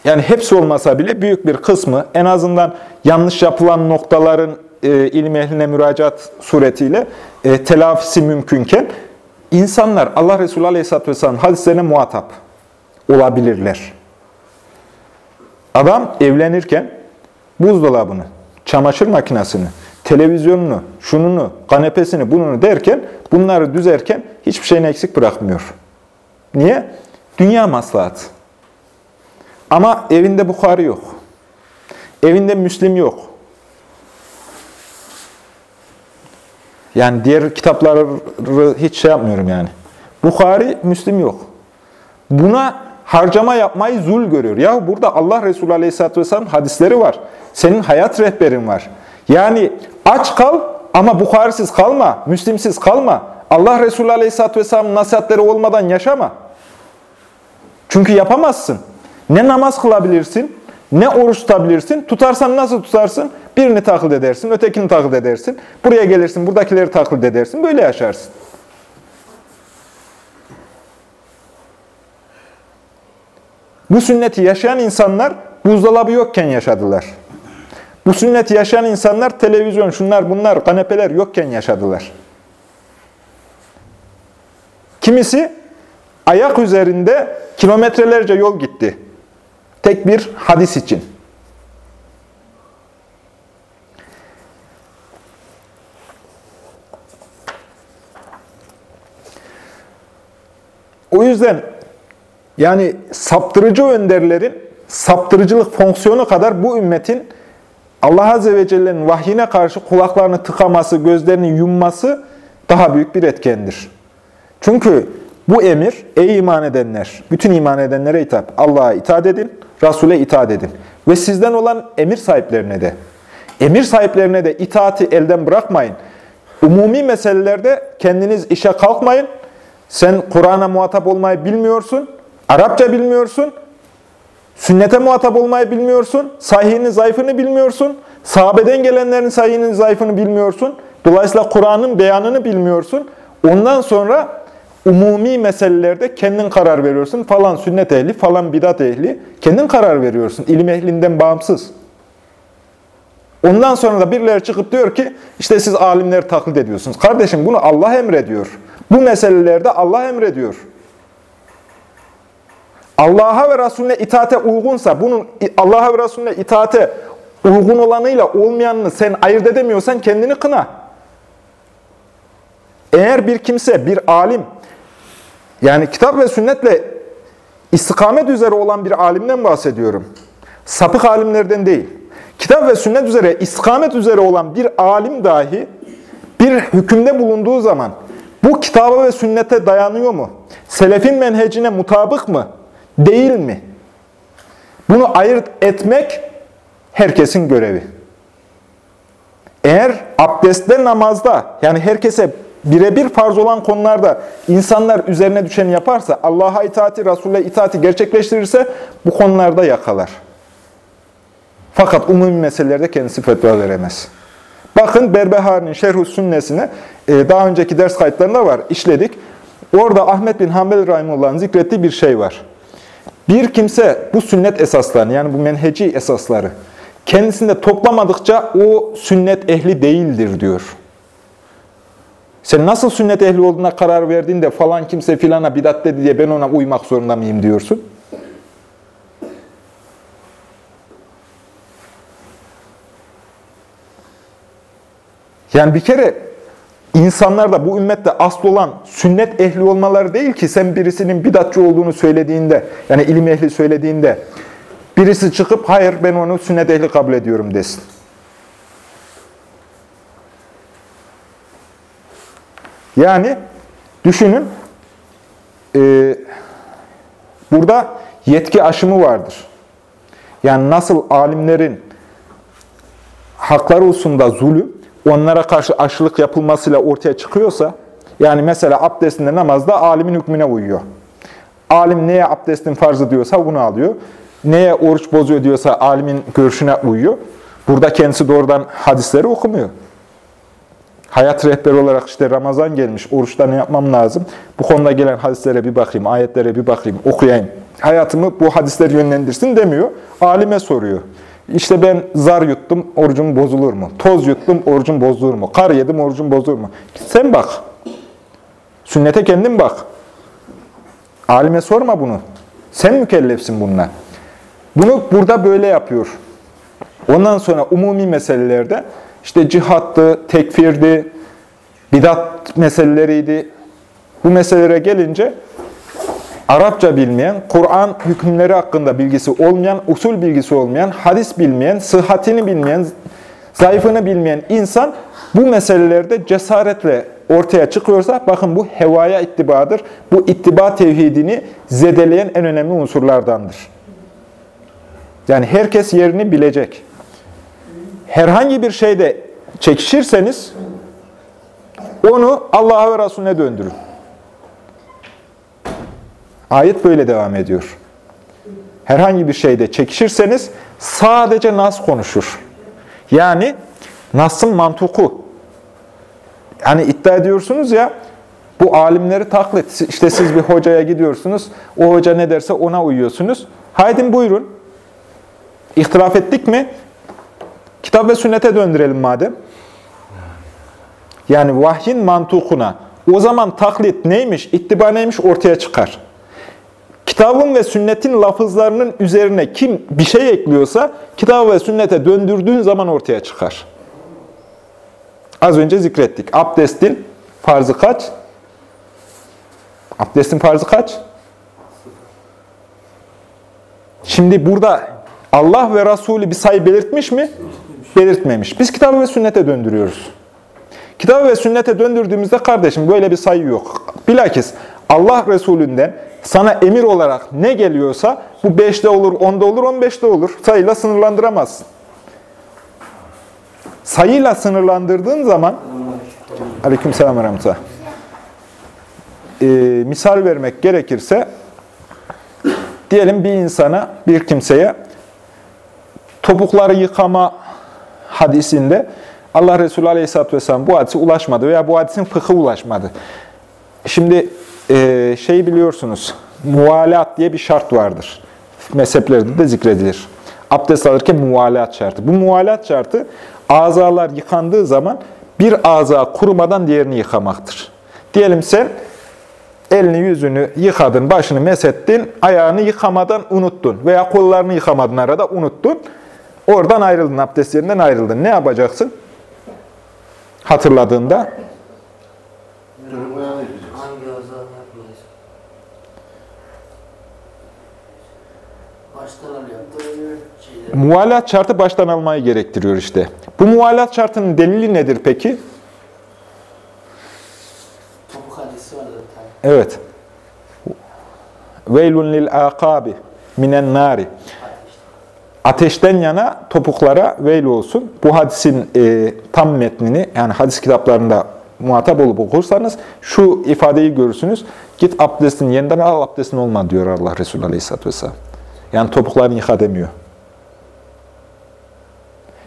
yani hepsi olmasa bile büyük bir kısmı en azından yanlış yapılan noktaların e, ilim ehline müracaat suretiyle e, telafisi mümkünken insanlar Allah Resulü Aleyhisselatü Vesselam hadislerine muhatap olabilirler. Adam evlenirken buzdolabını, çamaşır makinesini, televizyonunu, şununu, kanepesini, bununu derken, bunları düzerken hiçbir şeyini eksik bırakmıyor. Niye? Dünya maslahatı. Ama evinde Bukhari yok. Evinde Müslim yok. Yani diğer kitapları hiç şey yapmıyorum yani. Bukhari, Müslim yok. Buna harcama yapmayı zul görüyor. Ya burada Allah Resulü Aleyhisselatü Vesselam hadisleri var. Senin hayat rehberin var. Yani aç kal ama Bukhari'siz kalma, Müslimsiz kalma. Allah Resulü Aleyhisselatü Vesselam'ın nasihatleri olmadan yaşama. Çünkü yapamazsın. Ne namaz kılabilirsin, ne oruç tutabilirsin. Tutarsan nasıl tutarsın? Birini taklit edersin, ötekini taklit edersin. Buraya gelirsin, buradakileri taklit edersin. Böyle yaşarsın. Bu sünneti yaşayan insanlar buzdolabı yokken yaşadılar. Bu sünneti yaşayan insanlar televizyon, şunlar bunlar, kanepeler yokken yaşadılar. Kimisi ayak üzerinde kilometrelerce yol gitti. Tek bir hadis için. O yüzden yani saptırıcı önderlerin saptırıcılık fonksiyonu kadar bu ümmetin Allah Azze ve Celle'nin vahyine karşı kulaklarını tıkaması, gözlerini yumması daha büyük bir etkendir. Çünkü bu emir, ey iman edenler, bütün iman edenlere hitap. Allah'a itaat edin, Resul'e itaat edin. Ve sizden olan emir sahiplerine de. Emir sahiplerine de itaati elden bırakmayın. Umumi meselelerde kendiniz işe kalkmayın. Sen Kur'an'a muhatap olmayı bilmiyorsun, Arapça bilmiyorsun, sünnete muhatap olmayı bilmiyorsun, sahihini, zayıfını bilmiyorsun, sahabeden gelenlerin sahihini, zayıfını bilmiyorsun. Dolayısıyla Kur'an'ın beyanını bilmiyorsun. Ondan sonra umumi meselelerde kendin karar veriyorsun. Falan sünnet ehli, falan bidat ehli. Kendin karar veriyorsun. İlim ehlinden bağımsız. Ondan sonra da birileri çıkıp diyor ki, işte siz alimleri taklit ediyorsunuz. Kardeşim bunu Allah emrediyor. Bu meselelerde Allah emrediyor. Allah'a ve Resulüne itaate uygunsa, bunun Allah'a ve Resulüne itaate uygun olanıyla olmayanını sen ayırt edemiyorsan kendini kına. Eğer bir kimse, bir alim, yani kitap ve sünnetle istikamet üzere olan bir alimden bahsediyorum. Sapık alimlerden değil. Kitap ve sünnet üzere, istikamet üzere olan bir alim dahi bir hükümde bulunduğu zaman bu kitaba ve sünnete dayanıyor mu? Selefin menhecine mutabık mı? Değil mi? Bunu ayırt etmek herkesin görevi. Eğer abdestte, namazda, yani herkese birebir farz olan konularda insanlar üzerine düşeni yaparsa, Allah'a itaati, Resul'e itaati gerçekleştirirse bu konularda yakalar. Fakat umumi meselelerde kendisi fetva veremez. Bakın Berbehari'nin Şerh-ü Sünnesine e, daha önceki ders kayıtlarında var, işledik. Orada Ahmet bin Hanbel Rahimullah'ın zikrettiği bir şey var. Bir kimse bu sünnet esaslarını, yani bu menheci esasları kendisinde toplamadıkça o sünnet ehli değildir diyor. Sen nasıl sünnet ehli olduğuna karar verdiğinde falan kimse filana bidat dedi diye ben ona uymak zorunda mıyım diyorsun? Yani bir kere insanlar da bu ümmette asıl olan sünnet ehli olmaları değil ki sen birisinin bidatçı olduğunu söylediğinde, yani ilim ehli söylediğinde birisi çıkıp hayır ben onu sünnet ehli kabul ediyorum desin. Yani düşünün, e, burada yetki aşımı vardır. Yani nasıl alimlerin hakları hususunda zulüm, onlara karşı aşılık yapılmasıyla ortaya çıkıyorsa, yani mesela abdestinde namazda alimin hükmüne uyuyor. Alim neye abdestin farzı diyorsa bunu alıyor. Neye oruç bozuyor diyorsa alimin görüşüne uyuyor. Burada kendisi doğrudan hadisleri okumuyor. Hayat rehberi olarak işte Ramazan gelmiş, oruçta ne yapmam lazım? Bu konuda gelen hadislere bir bakayım, ayetlere bir bakayım, okuyayım. Hayatımı bu hadisler yönlendirsin demiyor. Alime soruyor. İşte ben zar yuttum, orucum bozulur mu? Toz yuttum, orucum bozulur mu? Kar yedim, orucum bozulur mu? Sen bak. Sünnete kendin bak. Alime sorma bunu. Sen mükellefsin bununla. Bunu burada böyle yapıyor. Ondan sonra umumi meselelerde işte cihattı, tekfirdi, bidat meseleleriydi. Bu meselelere gelince Arapça bilmeyen, Kur'an hükümleri hakkında bilgisi olmayan, usul bilgisi olmayan, hadis bilmeyen, sıhhatini bilmeyen, zayıfını bilmeyen insan bu meselelerde cesaretle ortaya çıkıyorsa bakın bu hevaya ittibadır. Bu ittiba tevhidini zedeleyen en önemli unsurlardandır. Yani herkes yerini bilecek. Herhangi bir şeyde çekişirseniz onu Allah'a ve Resulüne döndürün. Ayet böyle devam ediyor. Herhangi bir şeyde çekişirseniz sadece Nas konuşur. Yani Nas'ın mantuku. Yani iddia ediyorsunuz ya, bu alimleri taklit. İşte siz bir hocaya gidiyorsunuz, o hoca ne derse ona uyuyorsunuz. Haydin buyurun. İhtilaf ettik mi? Kitap ve sünnete döndürelim madem. Yani vahyin mantukuna. O zaman taklit neymiş, ittiba neymiş ortaya çıkar. Kitabın ve sünnetin lafızlarının üzerine kim bir şey ekliyorsa, kitabı ve sünnete döndürdüğün zaman ortaya çıkar. Az önce zikrettik. Abdestin farzı kaç? Abdestin farzı kaç? Şimdi burada Allah ve Resulü bir sayı belirtmiş mi? Belirtmemiş. Biz kitabı ve sünnete döndürüyoruz. Kitabı ve sünnete döndürdüğümüzde kardeşim böyle bir sayı yok. Bilakis Allah Resulünden sana emir olarak ne geliyorsa bu 5'te olur, 10'da olur, 15'te olur. Sayıyla sınırlandıramazsın. Sayıyla sınırlandırdığın zaman Aleykümselam ve rahmetullah. Ee, misal vermek gerekirse diyelim bir insana, bir kimseye topukları yıkama hadisinde Allah Resulü Aleyhisselatü Vesselam bu hadise ulaşmadı veya bu hadisin fıkhı ulaşmadı. Şimdi e, şey biliyorsunuz, muvalat diye bir şart vardır. Mezheplerde de zikredilir. Abdest alırken muvalat şartı. Bu muvalat şartı azalar yıkandığı zaman bir aza kurumadan diğerini yıkamaktır. Diyelim sen elini yüzünü yıkadın, başını mesettin, ayağını yıkamadan unuttun veya kollarını yıkamadın arada unuttun. Oradan ayrıldın, abdest yerinden ayrıldın. Ne yapacaksın? Hatırladığında muvalat şartı baştan almayı gerektiriyor işte. Bu muvalat şartının delili nedir peki? Evet. Veylun lil akabi minen nari. Ateşten yana topuklara veil olsun. Bu hadisin e, tam metnini yani hadis kitaplarında muhatap olup okursanız şu ifadeyi görürsünüz. Git abdestin yeniden al abdestin olma diyor Allah Resulü Aleyhisselatü Vesselam. Yani topuklarını yıka demiyor.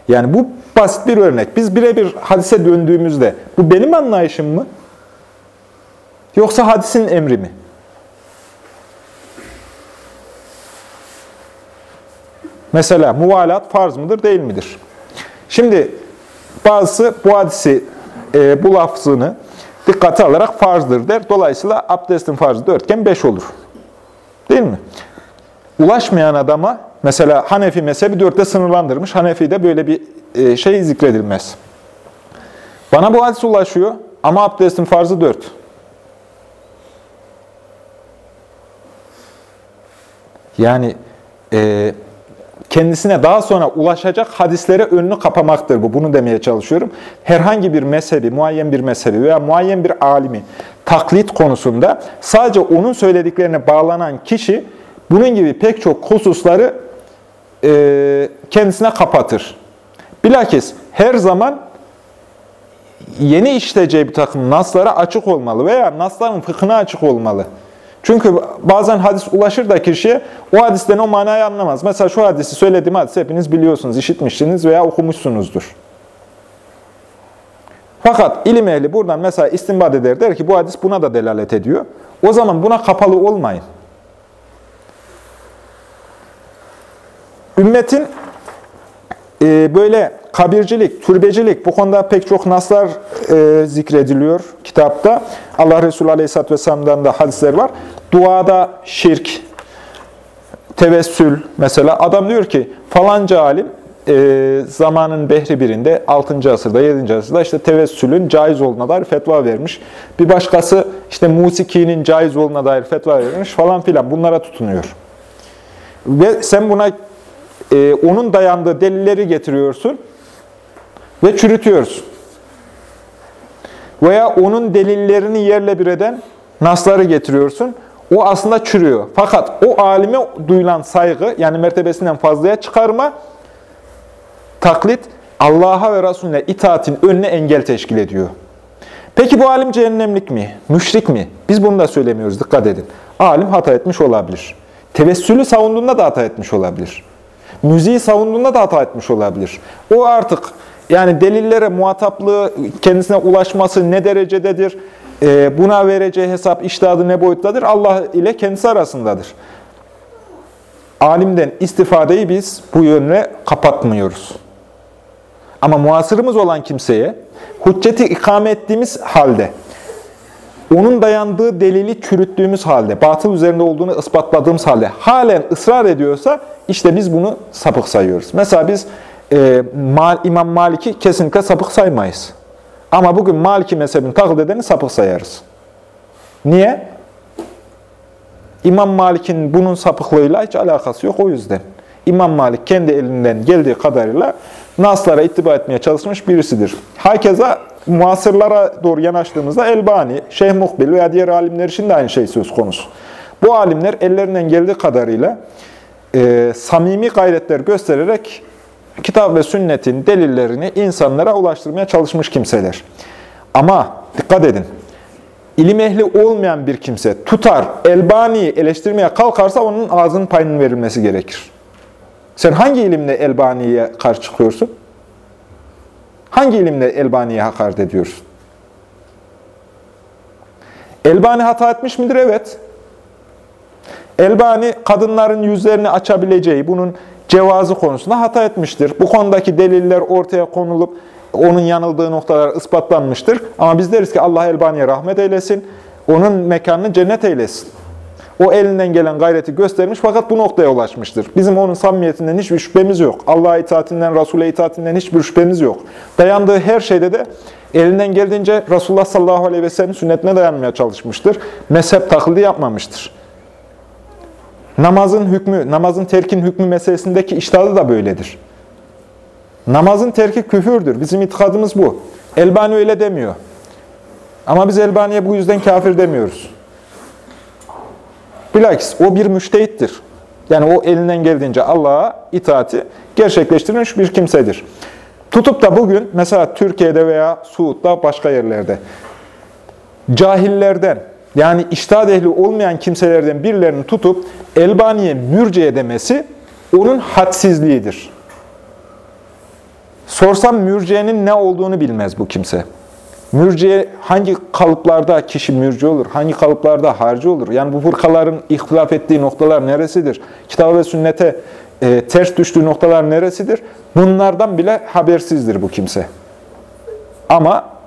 Yani bu basit bir örnek. Biz birebir hadise döndüğümüzde bu benim anlayışım mı? Yoksa hadisin emri mi? Mesela muvalat farz mıdır, değil midir? Şimdi bazısı bu hadisi, e, bu lafzını dikkate alarak farzdır der. Dolayısıyla abdestin farzı dörtken beş olur. Değil mi? Ulaşmayan adama, mesela Hanefi mezhebi dörtte sınırlandırmış. Hanefi'de böyle bir e, şey zikredilmez. Bana bu hadis ulaşıyor ama abdestin farzı dört. Yani e, kendisine daha sonra ulaşacak hadislere önünü kapamaktır bu. Bunu demeye çalışıyorum. Herhangi bir mezhebi, muayyen bir mezhebi veya muayyen bir alimi taklit konusunda sadece onun söylediklerine bağlanan kişi bunun gibi pek çok hususları e, kendisine kapatır. Bilakis her zaman yeni işleyeceği bir takım naslara açık olmalı veya nasların fıkhına açık olmalı. Çünkü bazen hadis ulaşır da kişiye o hadisten o manayı anlamaz. Mesela şu hadisi söylediğim hadisi hepiniz biliyorsunuz, işitmişsiniz veya okumuşsunuzdur. Fakat ilim ehli buradan mesela istinbat eder der ki bu hadis buna da delalet ediyor. O zaman buna kapalı olmayın. Ümmetin e, böyle kabircilik, türbecilik bu konuda pek çok naslar e, zikrediliyor kitapta. Allah Resulü Aleyhisselatü Vesselam'dan da hadisler var. Duada şirk, tevessül mesela. Adam diyor ki falanca alim e, zamanın behri birinde 6. asırda 7. asırda işte tevessülün caiz olduğuna dair fetva vermiş. Bir başkası işte musikinin caiz olduğuna dair fetva vermiş falan filan bunlara tutunuyor. Ve sen buna e, onun dayandığı delilleri getiriyorsun ve çürütüyorsun. Veya onun delillerini yerle bir eden nasları getiriyorsun. O aslında çürüyor. Fakat o alime duyulan saygı, yani mertebesinden fazlaya çıkarma, taklit, Allah'a ve Resulüne itaatin önüne engel teşkil ediyor. Peki bu alim cehennemlik mi? Müşrik mi? Biz bunu da söylemiyoruz, dikkat edin. Alim hata etmiş olabilir. Tevessülü savunduğunda da hata etmiş olabilir. Müziği savunduğunda da hata etmiş olabilir. O artık yani delillere muhataplığı, kendisine ulaşması ne derecededir, buna vereceği hesap, iştahadı ne boyuttadır, Allah ile kendisi arasındadır. Alimden istifadeyi biz bu yönle kapatmıyoruz. Ama muasırımız olan kimseye, hücceti ikame ettiğimiz halde, onun dayandığı delili çürüttüğümüz halde, batıl üzerinde olduğunu ispatladığımız halde halen ısrar ediyorsa işte biz bunu sapık sayıyoruz. Mesela biz e, İmam Malik'i kesinlikle sapık saymayız. Ama bugün Maliki mezhebini taklit edeni sapık sayarız. Niye? İmam Malik'in bunun sapıklığıyla hiç alakası yok o yüzden. İmam Malik kendi elinden geldiği kadarıyla Naslara ittiba etmeye çalışmış birisidir. Hakeza muasırlara doğru yanaştığımızda Elbani, Şeyh Muhbil veya diğer alimler için de aynı şey söz konusu. Bu alimler ellerinden geldiği kadarıyla e, samimi gayretler göstererek kitap ve sünnetin delillerini insanlara ulaştırmaya çalışmış kimseler. Ama dikkat edin, ilim ehli olmayan bir kimse tutar, Elbani'yi eleştirmeye kalkarsa onun ağzının payının verilmesi gerekir. Sen hangi ilimle Elbani'ye karşı çıkıyorsun? Hangi ilimle Elbani'ye hakaret ediyorsun? Elbani hata etmiş midir? Evet. Elbani kadınların yüzlerini açabileceği, bunun cevazı konusunda hata etmiştir. Bu konudaki deliller ortaya konulup onun yanıldığı noktalar ispatlanmıştır. Ama biz deriz ki Allah Elbani'ye rahmet eylesin, onun mekanını cennet eylesin. O elinden gelen gayreti göstermiş fakat bu noktaya ulaşmıştır. Bizim onun samimiyetinden hiçbir şüphemiz yok. Allah'a itaatinden, Resul'e itaatinden hiçbir şüphemiz yok. Dayandığı her şeyde de elinden geldiğince Resulullah sallallahu aleyhi ve sellem sünnetine dayanmaya çalışmıştır. Mezhep taklidi yapmamıştır. Namazın hükmü, namazın terkin hükmü meselesindeki iştahadı da böyledir. Namazın terki küfürdür. Bizim itikadımız bu. Elbani öyle demiyor. Ama biz Elbani'ye bu yüzden kafir demiyoruz. Bilakis o bir müştehittir. Yani o elinden geldiğince Allah'a itaati gerçekleştirmiş bir kimsedir. Tutup da bugün mesela Türkiye'de veya Suud'da başka yerlerde cahillerden yani iştahat ehli olmayan kimselerden birilerinin tutup Elbani'ye mürciye demesi onun hadsizliğidir. Sorsam mürciyenin ne olduğunu bilmez bu kimse. Mürciye hangi kalıplarda kişi mürci olur, hangi kalıplarda harcı olur? Yani bu fırkaların ihtilaf ettiği noktalar neresidir? Kitap ve sünnete e, ters düştüğü noktalar neresidir? Bunlardan bile habersizdir bu kimse. Ama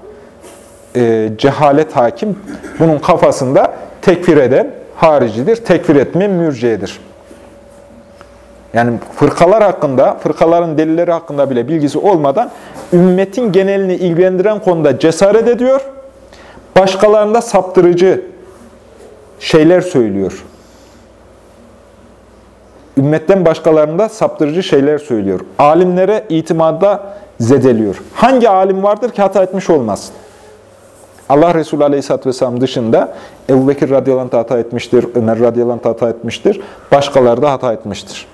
e, cehalet hakim bunun kafasında tekfir eden haricidir, tekfir etmeyen mürciyedir. Yani fırkalar hakkında, fırkaların delilleri hakkında bile bilgisi olmadan ümmetin genelini ilgilendiren konuda cesaret ediyor, başkalarında saptırıcı şeyler söylüyor. Ümmetten başkalarında saptırıcı şeyler söylüyor. Alimlere itimadda zedeliyor. Hangi alim vardır ki hata etmiş olmasın? Allah Resulü Aleyhisselatü Vesselam dışında Ebu Bekir radıyallahu hata etmiştir, Ömer radıyallahu hata etmiştir, başkaları da hata etmiştir.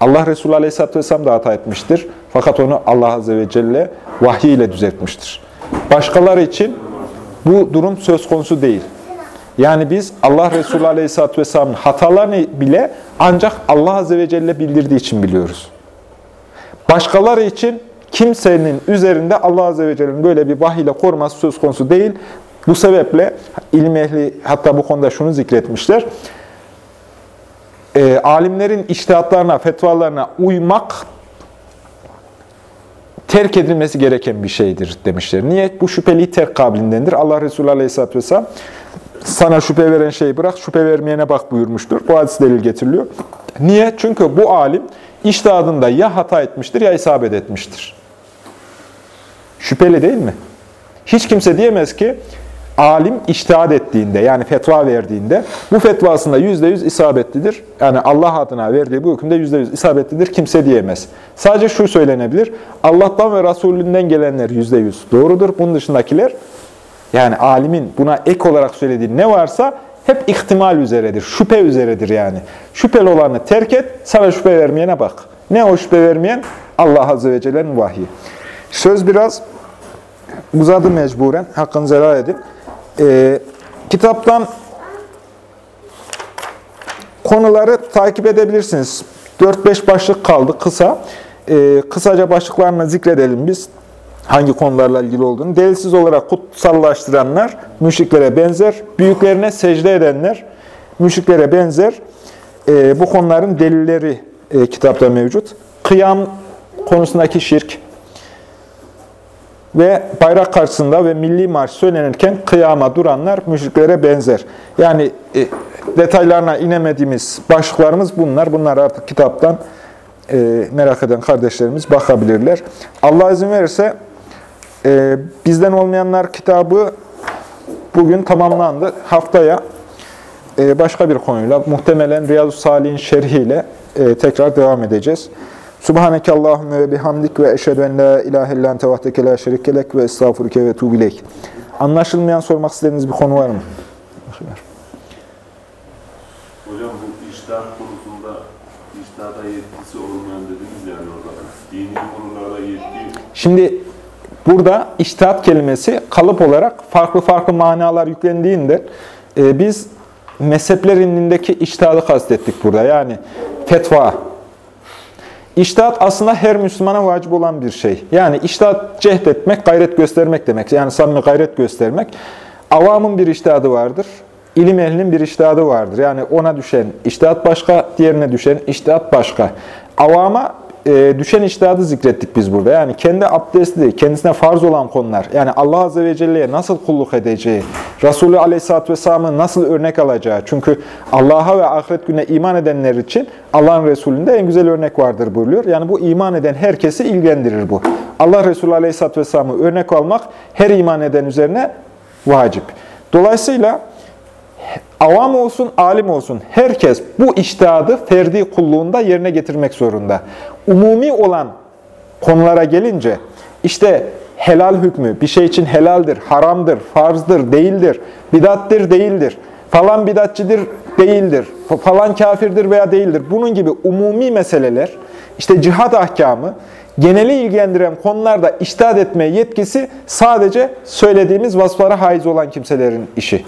Allah Resulü Aleyhisselatü Vesselam da hata etmiştir. Fakat onu Allah Azze ve Celle vahiy ile düzeltmiştir. Başkaları için bu durum söz konusu değil. Yani biz Allah Resulü Aleyhisselatü Vesselam'ın hatalarını bile ancak Allah Azze ve Celle bildirdiği için biliyoruz. Başkaları için kimsenin üzerinde Allah Azze ve Celle'nin böyle bir vahiy ile koruması söz konusu değil. Bu sebeple ilim ehli hatta bu konuda şunu zikretmişler. E, alimlerin iştihatlarına, fetvalarına uymak terk edilmesi gereken bir şeydir demişler. Niye? Bu şüpheli terk kabilindendir. Allah Resulü Aleyhisselatü Vesselam sana şüphe veren şeyi bırak, şüphe vermeyene bak buyurmuştur. Bu hadis delil getiriliyor. Niye? Çünkü bu alim iştihadında ya hata etmiştir ya isabet etmiştir. Şüpheli değil mi? Hiç kimse diyemez ki alim iştihad ettiğinde yani fetva verdiğinde bu fetvasında yüzde yüz isabetlidir. Yani Allah adına verdiği bu hükümde yüzde yüz isabetlidir. Kimse diyemez. Sadece şu söylenebilir. Allah'tan ve Resulünden gelenler yüzde yüz doğrudur. Bunun dışındakiler yani alimin buna ek olarak söylediği ne varsa hep ihtimal üzeredir. Şüphe üzeredir yani. Şüpheli olanı terk et, sana şüphe vermeyene bak. Ne o şüphe vermeyen? Allah Azze ve Celle'nin vahyi. Söz biraz uzadı mecburen. Hakkınızı helal edin. Ee, kitaptan konuları takip edebilirsiniz. 4-5 başlık kaldı kısa. Ee, kısaca başlıklarını zikredelim biz. Hangi konularla ilgili olduğunu. Delilsiz olarak kutsallaştıranlar müşriklere benzer. Büyüklerine secde edenler müşriklere benzer. Ee, bu konuların delilleri e, kitapta mevcut. Kıyam konusundaki şirk, ve bayrak karşısında ve milli marş söylenirken kıyama duranlar müşriklere benzer. Yani e, detaylarına inemediğimiz başlıklarımız bunlar. Bunlar artık kitaptan e, merak eden kardeşlerimiz bakabilirler. Allah izin verirse e, bizden olmayanlar kitabı bugün tamamlandı. Haftaya e, başka bir konuyla muhtemelen Riyazu Salih'in şerhiyle e, tekrar devam edeceğiz. Subhaneke Allahümme ve bihamdik ve eşhedü en la ilahe illan ente vahdeke la şerike lek ve estağfurüke ve tuğbu ileyk. Anlaşılmayan sormak istediğiniz bir konu var mı? Hocam bu iştahat konusunda iştihata yetkisi olmayan dediniz yani orada. Dini konularda yetki Şimdi burada iştihat kelimesi kalıp olarak farklı farklı manalar yüklendiğinde e, biz mezhepler indindeki iştihadı kastettik burada. Yani fetva. İştihat aslında her Müslümana vacip olan bir şey. Yani iştihat cehd etmek, gayret göstermek demek. Yani samimi gayret göstermek. Avamın bir iştihadı vardır. İlim ehlinin bir iştihadı vardır. Yani ona düşen iştihat başka, diğerine düşen iştihat başka. Avama e, düşen iştihadı zikrettik biz burada. Yani kendi abdesti, kendisine farz olan konular, yani Allah Azze ve Celle'ye nasıl kulluk edeceği, Resulü Aleyhisselatü Vesselam'ın nasıl örnek alacağı. Çünkü Allah'a ve ahiret gününe iman edenler için Allah'ın Resulü'nde en güzel örnek vardır buyuruyor. Yani bu iman eden herkesi ilgilendirir bu. Allah Resulü Aleyhisselatü Vesselam'ı örnek almak her iman eden üzerine vacip. Dolayısıyla avam olsun, alim olsun herkes bu iştihadı ferdi kulluğunda yerine getirmek zorunda. Umumi olan konulara gelince işte helal hükmü bir şey için helaldir, haramdır, farzdır, değildir, bidattir, değildir, falan bidatçidir, değildir, falan kafirdir veya değildir. Bunun gibi umumi meseleler, işte cihat ahkamı, geneli ilgilendiren konularda iştahat etme yetkisi sadece söylediğimiz vasıflara haiz olan kimselerin işi.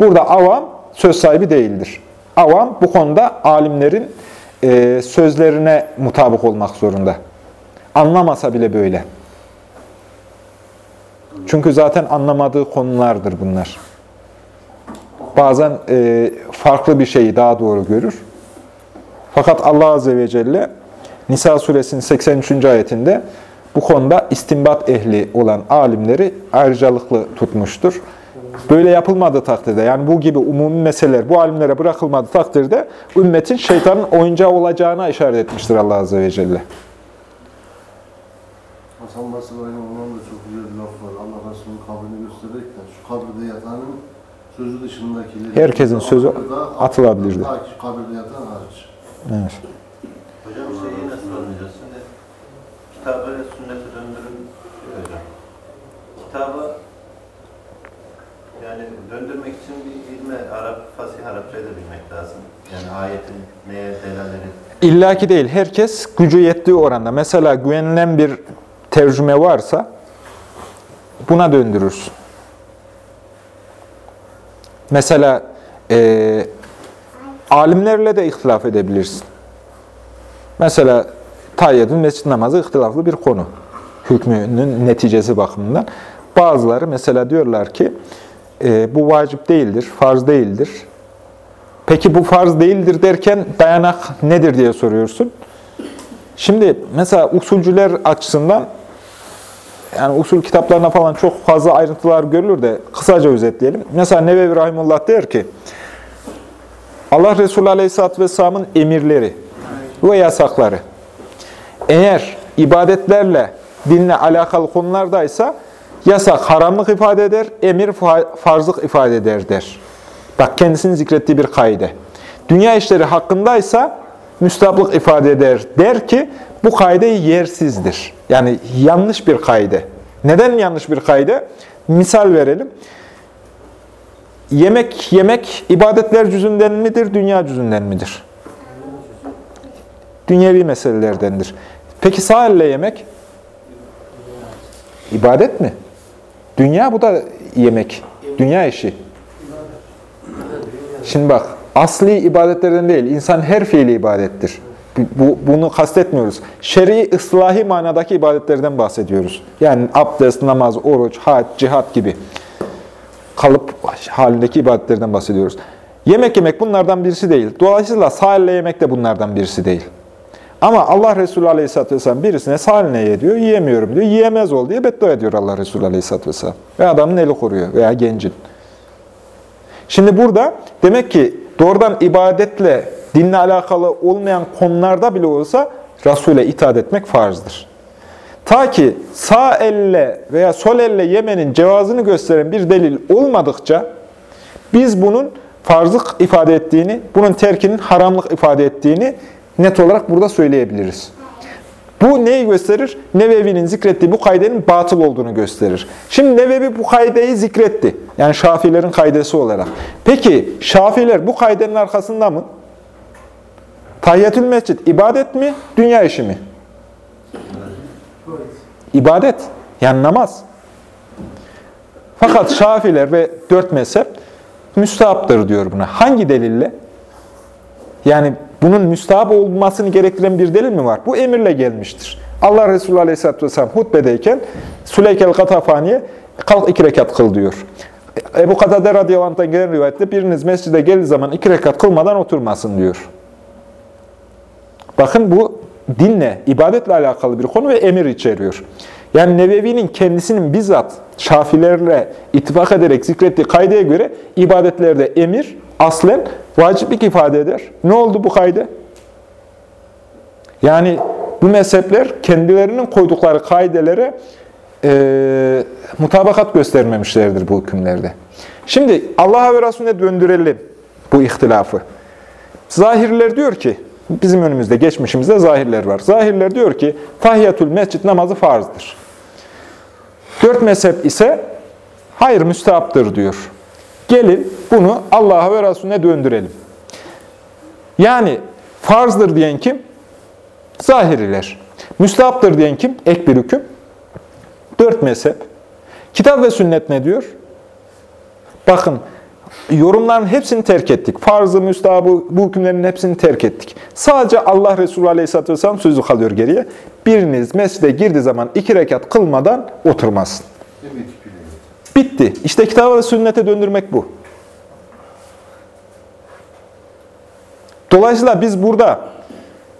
Burada avam söz sahibi değildir. Avam bu konuda alimlerin e, sözlerine mutabık olmak zorunda. Anlamasa bile böyle. Çünkü zaten anlamadığı konulardır bunlar. Bazen e, farklı bir şeyi daha doğru görür. Fakat Allah Azze ve Celle Nisa suresinin 83. ayetinde bu konuda istimbat ehli olan alimleri ayrıcalıklı tutmuştur. Böyle yapılmadığı takdirde, yani bu gibi umumi meseleler bu alimlere bırakılmadığı takdirde ümmetin şeytanın oyuncağı olacağına işaret etmiştir Allah Azze ve Celle. Hasan Basri Rahimah'ın da çok güzel bir laf var. Allah Resulü'nün kabrini gösterirken şu kabirde yatanın sözü dışındakileri... Herkesin sözü atılabilirdi. Kabirde yatan hariç. Evet. Hocam şeyi nasıl anlayacağız? Şimdi kitabı ve sünneti döndürün hocam. Kitabı yani döndürmek için bir ilme, Arap, fasih Arapçayı da bilmek lazım. Yani ayetin neye delalet İlla ki değil. Herkes gücü yettiği oranda. Mesela güvenilen bir tercüme varsa buna döndürürsün. Mesela e, alimlerle de ihtilaf edebilirsin. Mesela tayyidin mescid namazı ihtilaflı bir konu. hükmünün neticesi bakımından. Bazıları mesela diyorlar ki e, bu vacip değildir, farz değildir. Peki bu farz değildir derken dayanak nedir diye soruyorsun. Şimdi mesela usulcüler açısından yani usul kitaplarına falan çok fazla ayrıntılar görülür de kısaca özetleyelim. Mesela Nevevi Rahimullah der ki Allah Resulü Aleyhisselatü Vesselam'ın emirleri ve yasakları eğer ibadetlerle, dinle alakalı konulardaysa yasak haramlık ifade eder, emir fa- farzlık ifade eder der. Bak kendisinin zikrettiği bir kaide. Dünya işleri hakkındaysa müstahaplık ifade eder. Der ki bu kaide yersizdir. Yani yanlış bir kaide. Neden yanlış bir kaide? Misal verelim. Yemek yemek ibadetler cüzünden midir, dünya cüzünden midir? Dünyevi meselelerdendir. Peki sağ elle yemek? İbadet mi? Dünya bu da yemek. Dünya işi. Şimdi bak, asli ibadetlerden değil, insan her fiili ibadettir. Bu, bunu kastetmiyoruz. Şer'i ıslahi manadaki ibadetlerden bahsediyoruz. Yani abdest, namaz, oruç, hac, cihat gibi kalıp halindeki ibadetlerden bahsediyoruz. Yemek yemek bunlardan birisi değil. Dolayısıyla sağ elle yemek de bunlardan birisi değil. Ama Allah Resulü Aleyhisselatü Vesselam birisine sağ eline ye diyor, yiyemiyorum diyor. Yiyemez ol diye beddua ediyor Allah Resulü Aleyhisselatü Vesselam. Ve adamın eli kuruyor veya gencin. Şimdi burada demek ki doğrudan ibadetle, dinle alakalı olmayan konularda bile olsa Resul'e itaat etmek farzdır. Ta ki sağ elle veya sol elle yemenin cevazını gösteren bir delil olmadıkça biz bunun farzlık ifade ettiğini, bunun terkinin haramlık ifade ettiğini net olarak burada söyleyebiliriz. Bu neyi gösterir? Nevevi'nin zikrettiği bu kaidenin batıl olduğunu gösterir. Şimdi Nevevi bu kaideyi zikretti. Yani Şafilerin kaidesi olarak. Peki Şafiler bu kaidenin arkasında mı? Tahiyyatül mescid ibadet mi, dünya işi mi? İbadet. Yani namaz. Fakat Şafiler ve dört mezhep müstahaptır diyor buna. Hangi delille? Yani bunun müstahap olmasını gerektiren bir delil mi var? Bu emirle gelmiştir. Allah Resulü Aleyhisselatü Vesselam hutbedeyken Süleykel Katafani'ye kalk iki rekat kıl diyor. Ebu Katade radıyallahu anh'tan gelen rivayette biriniz mescide geldiği zaman iki rekat kılmadan oturmasın diyor. Bakın bu dinle, ibadetle alakalı bir konu ve emir içeriyor. Yani Nebevi'nin kendisinin bizzat şafilerle ittifak ederek zikrettiği kaydeye göre ibadetlerde emir aslen vaciplik ifade eder. Ne oldu bu kayde? Yani bu mezhepler kendilerinin koydukları kaidelere e, mutabakat göstermemişlerdir bu hükümlerde. Şimdi Allah'a ve Resulüne döndürelim bu ihtilafı. Zahirler diyor ki, bizim önümüzde, geçmişimizde zahirler var. Zahirler diyor ki, tahiyyatül mescid namazı farzdır. Dört mezhep ise, hayır müstehaptır diyor. Gelin bunu Allah'a ve Resulüne döndürelim. Yani farzdır diyen kim? Zahiriler. Müstehaptır diyen kim? Ek bir hüküm. Dört mezhep. Kitap ve sünnet ne diyor? Bakın, yorumların hepsini terk ettik. Farzı, müstahabı, bu hükümlerin hepsini terk ettik. Sadece Allah Resulü Aleyhisselatü Vesselam sözü kalıyor geriye. Biriniz mescide girdiği zaman iki rekat kılmadan oturmasın. Bitti. İşte kitaba ve sünnete döndürmek bu. Dolayısıyla biz burada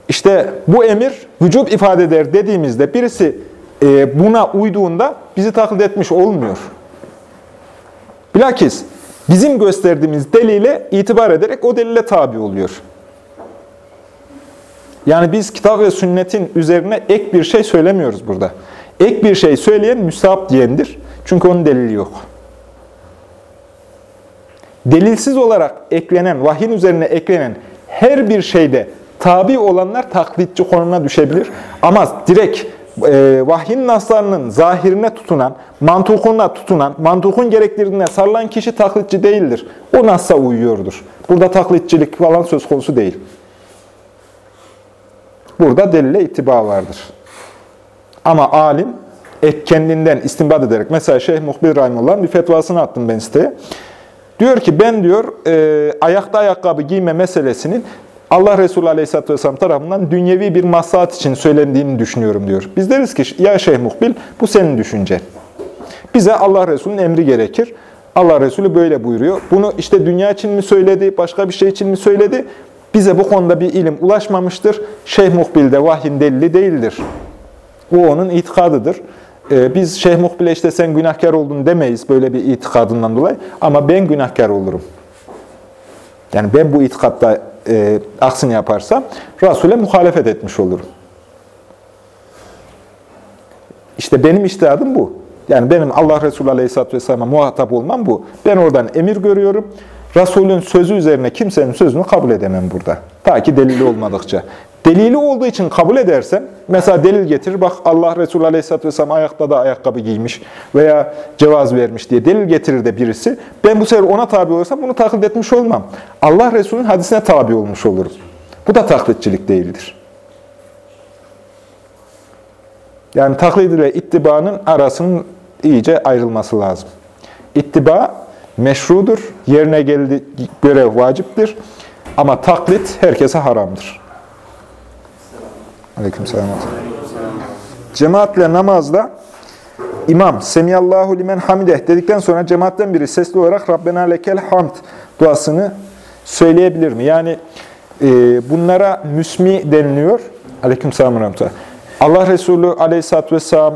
işte bu emir vücut ifade eder dediğimizde birisi e, buna uyduğunda bizi taklit etmiş olmuyor. Bilakis bizim gösterdiğimiz delile itibar ederek o delile tabi oluyor. Yani biz kitap ve sünnetin üzerine ek bir şey söylemiyoruz burada. Ek bir şey söyleyen müstahap diyendir. Çünkü onun delili yok. Delilsiz olarak eklenen, vahyin üzerine eklenen her bir şeyde tabi olanlar taklitçi konumuna düşebilir. Ama direkt e, vahyin naslarının zahirine tutunan, mantukuna tutunan, mantukun gerektirdiğine sarılan kişi taklitçi değildir. O nasla uyuyordur. Burada taklitçilik falan söz konusu değil. Burada delile ittiba vardır. Ama alim et kendinden istinbat ederek, mesela Şeyh Muhbir Rahimullah'ın bir fetvasını attım ben siteye. Diyor ki ben diyor e, ayakta ayakkabı giyme meselesinin Allah Resulü Aleyhisselatü Vesselam tarafından dünyevi bir maslahat için söylendiğini düşünüyorum diyor. Biz deriz ki ya Şeyh Muhbil bu senin düşüncen. Bize Allah Resulü'nün emri gerekir. Allah Resulü böyle buyuruyor. Bunu işte dünya için mi söyledi, başka bir şey için mi söyledi? Bize bu konuda bir ilim ulaşmamıştır. Şeyh Muhbil de vahyin delili değildir. Bu onun itikadıdır. Ee, biz Şeyh Muhbil'e işte sen günahkar oldun demeyiz böyle bir itikadından dolayı. Ama ben günahkar olurum. Yani ben bu itikatta e, aksini yaparsam Resul'e muhalefet etmiş olurum. İşte benim iştihadım bu. Yani benim Allah Resulü Aleyhisselatü Vesselam'a muhatap olmam bu. Ben oradan emir görüyorum. Resulün sözü üzerine kimsenin sözünü kabul edemem burada. Ta ki delili olmadıkça. Delili olduğu için kabul edersem, mesela delil getirir, bak Allah Resulü Aleyhisselatü Vesselam ayakta da ayakkabı giymiş veya cevaz vermiş diye delil getirir de birisi. Ben bu sefer ona tabi olursam bunu taklit etmiş olmam. Allah Resulü'nün hadisine tabi olmuş olurum. Bu da taklitçilik değildir. Yani taklit ile ittibanın arasının iyice ayrılması lazım. İttiba meşrudur, yerine geldi görev vaciptir. Ama taklit herkese haramdır. Aleykümselam. Cemaatle namazda imam Semiyallahu limen hamideh dedikten sonra cemaatten biri sesli olarak Rabbena lekel hamd duasını söyleyebilir mi? Yani e, bunlara müsmi deniliyor. Ve rahmetullah. Allah Resulü aleyhissalatü vesselam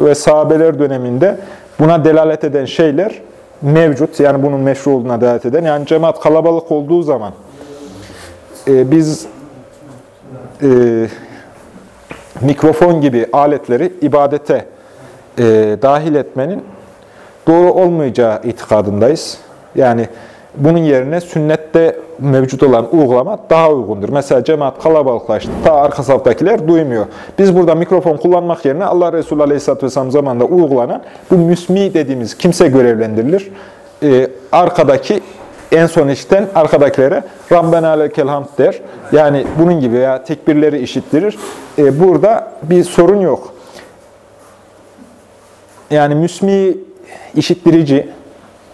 ve sahabeler döneminde buna delalet eden şeyler mevcut. Yani bunun meşru olduğuna delalet eden. Yani cemaat kalabalık olduğu zaman e, biz e, mikrofon gibi aletleri ibadete e, dahil etmenin doğru olmayacağı itikadındayız. Yani bunun yerine sünnette mevcut olan uygulama daha uygundur. Mesela cemaat kalabalıklaştı, ta arka saftakiler duymuyor. Biz burada mikrofon kullanmak yerine Allah Resulü Aleyhisselatü Vesselam zamanında uygulanan bu müsmi dediğimiz kimse görevlendirilir. Ee, arkadaki en son işten arkadakilere Rabbena lekel hamd der. Yani bunun gibi veya tekbirleri işittirir. Ee, burada bir sorun yok. Yani müsmi işittirici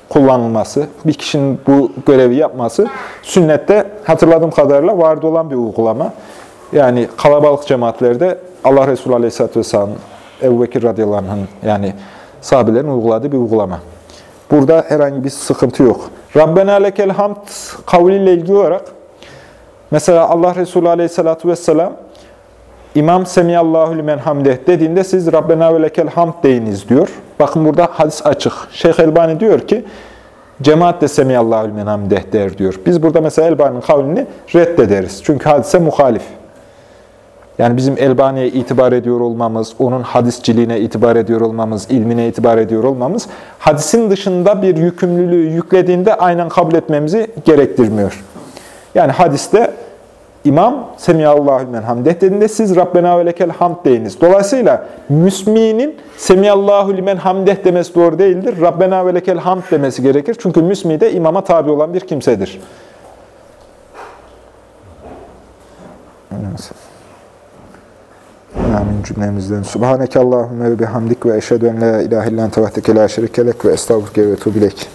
kullanılması, bir kişinin bu görevi yapması sünnette hatırladığım kadarıyla vardı olan bir uygulama. Yani kalabalık cemaatlerde Allah Resulü Aleyhisselatü Vesselam, Ebu Bekir radıyallahu anh'ın yani sahabelerin uyguladığı bir uygulama. Burada herhangi bir sıkıntı yok. Rabbena lekel hamd kavliyle ilgili olarak mesela Allah Resulü Aleyhisselatü Vesselam İmam Semiyallahu limen hamdeh dediğinde siz Rabbena ve lekel hamd deyiniz diyor. Bakın burada hadis açık. Şeyh Elbani diyor ki cemaat de Semiyallahu limen hamdeh der diyor. Biz burada mesela Elbani'nin kavlini reddederiz. Çünkü hadise muhalif. Yani bizim Elbani'ye itibar ediyor olmamız, onun hadisçiliğine itibar ediyor olmamız, ilmine itibar ediyor olmamız, hadisin dışında bir yükümlülüğü yüklediğinde aynen kabul etmemizi gerektirmiyor. Yani hadiste İmam Semiyallahu limen hamdeh dediğinde siz Rabbena ve lekel hamd deyiniz. Dolayısıyla müsminin Semiyallahu limen hamdeh demesi doğru değildir. Rabbena ve lekel hamd demesi gerekir. Çünkü müsmi de imama tabi olan bir kimsedir. Amin cümlemizden. Subhaneke Allahümme ve bihamdik ve eşhedü en la ilahe illan tevahdeke la şerikelek ve estağfurke ve tubilek.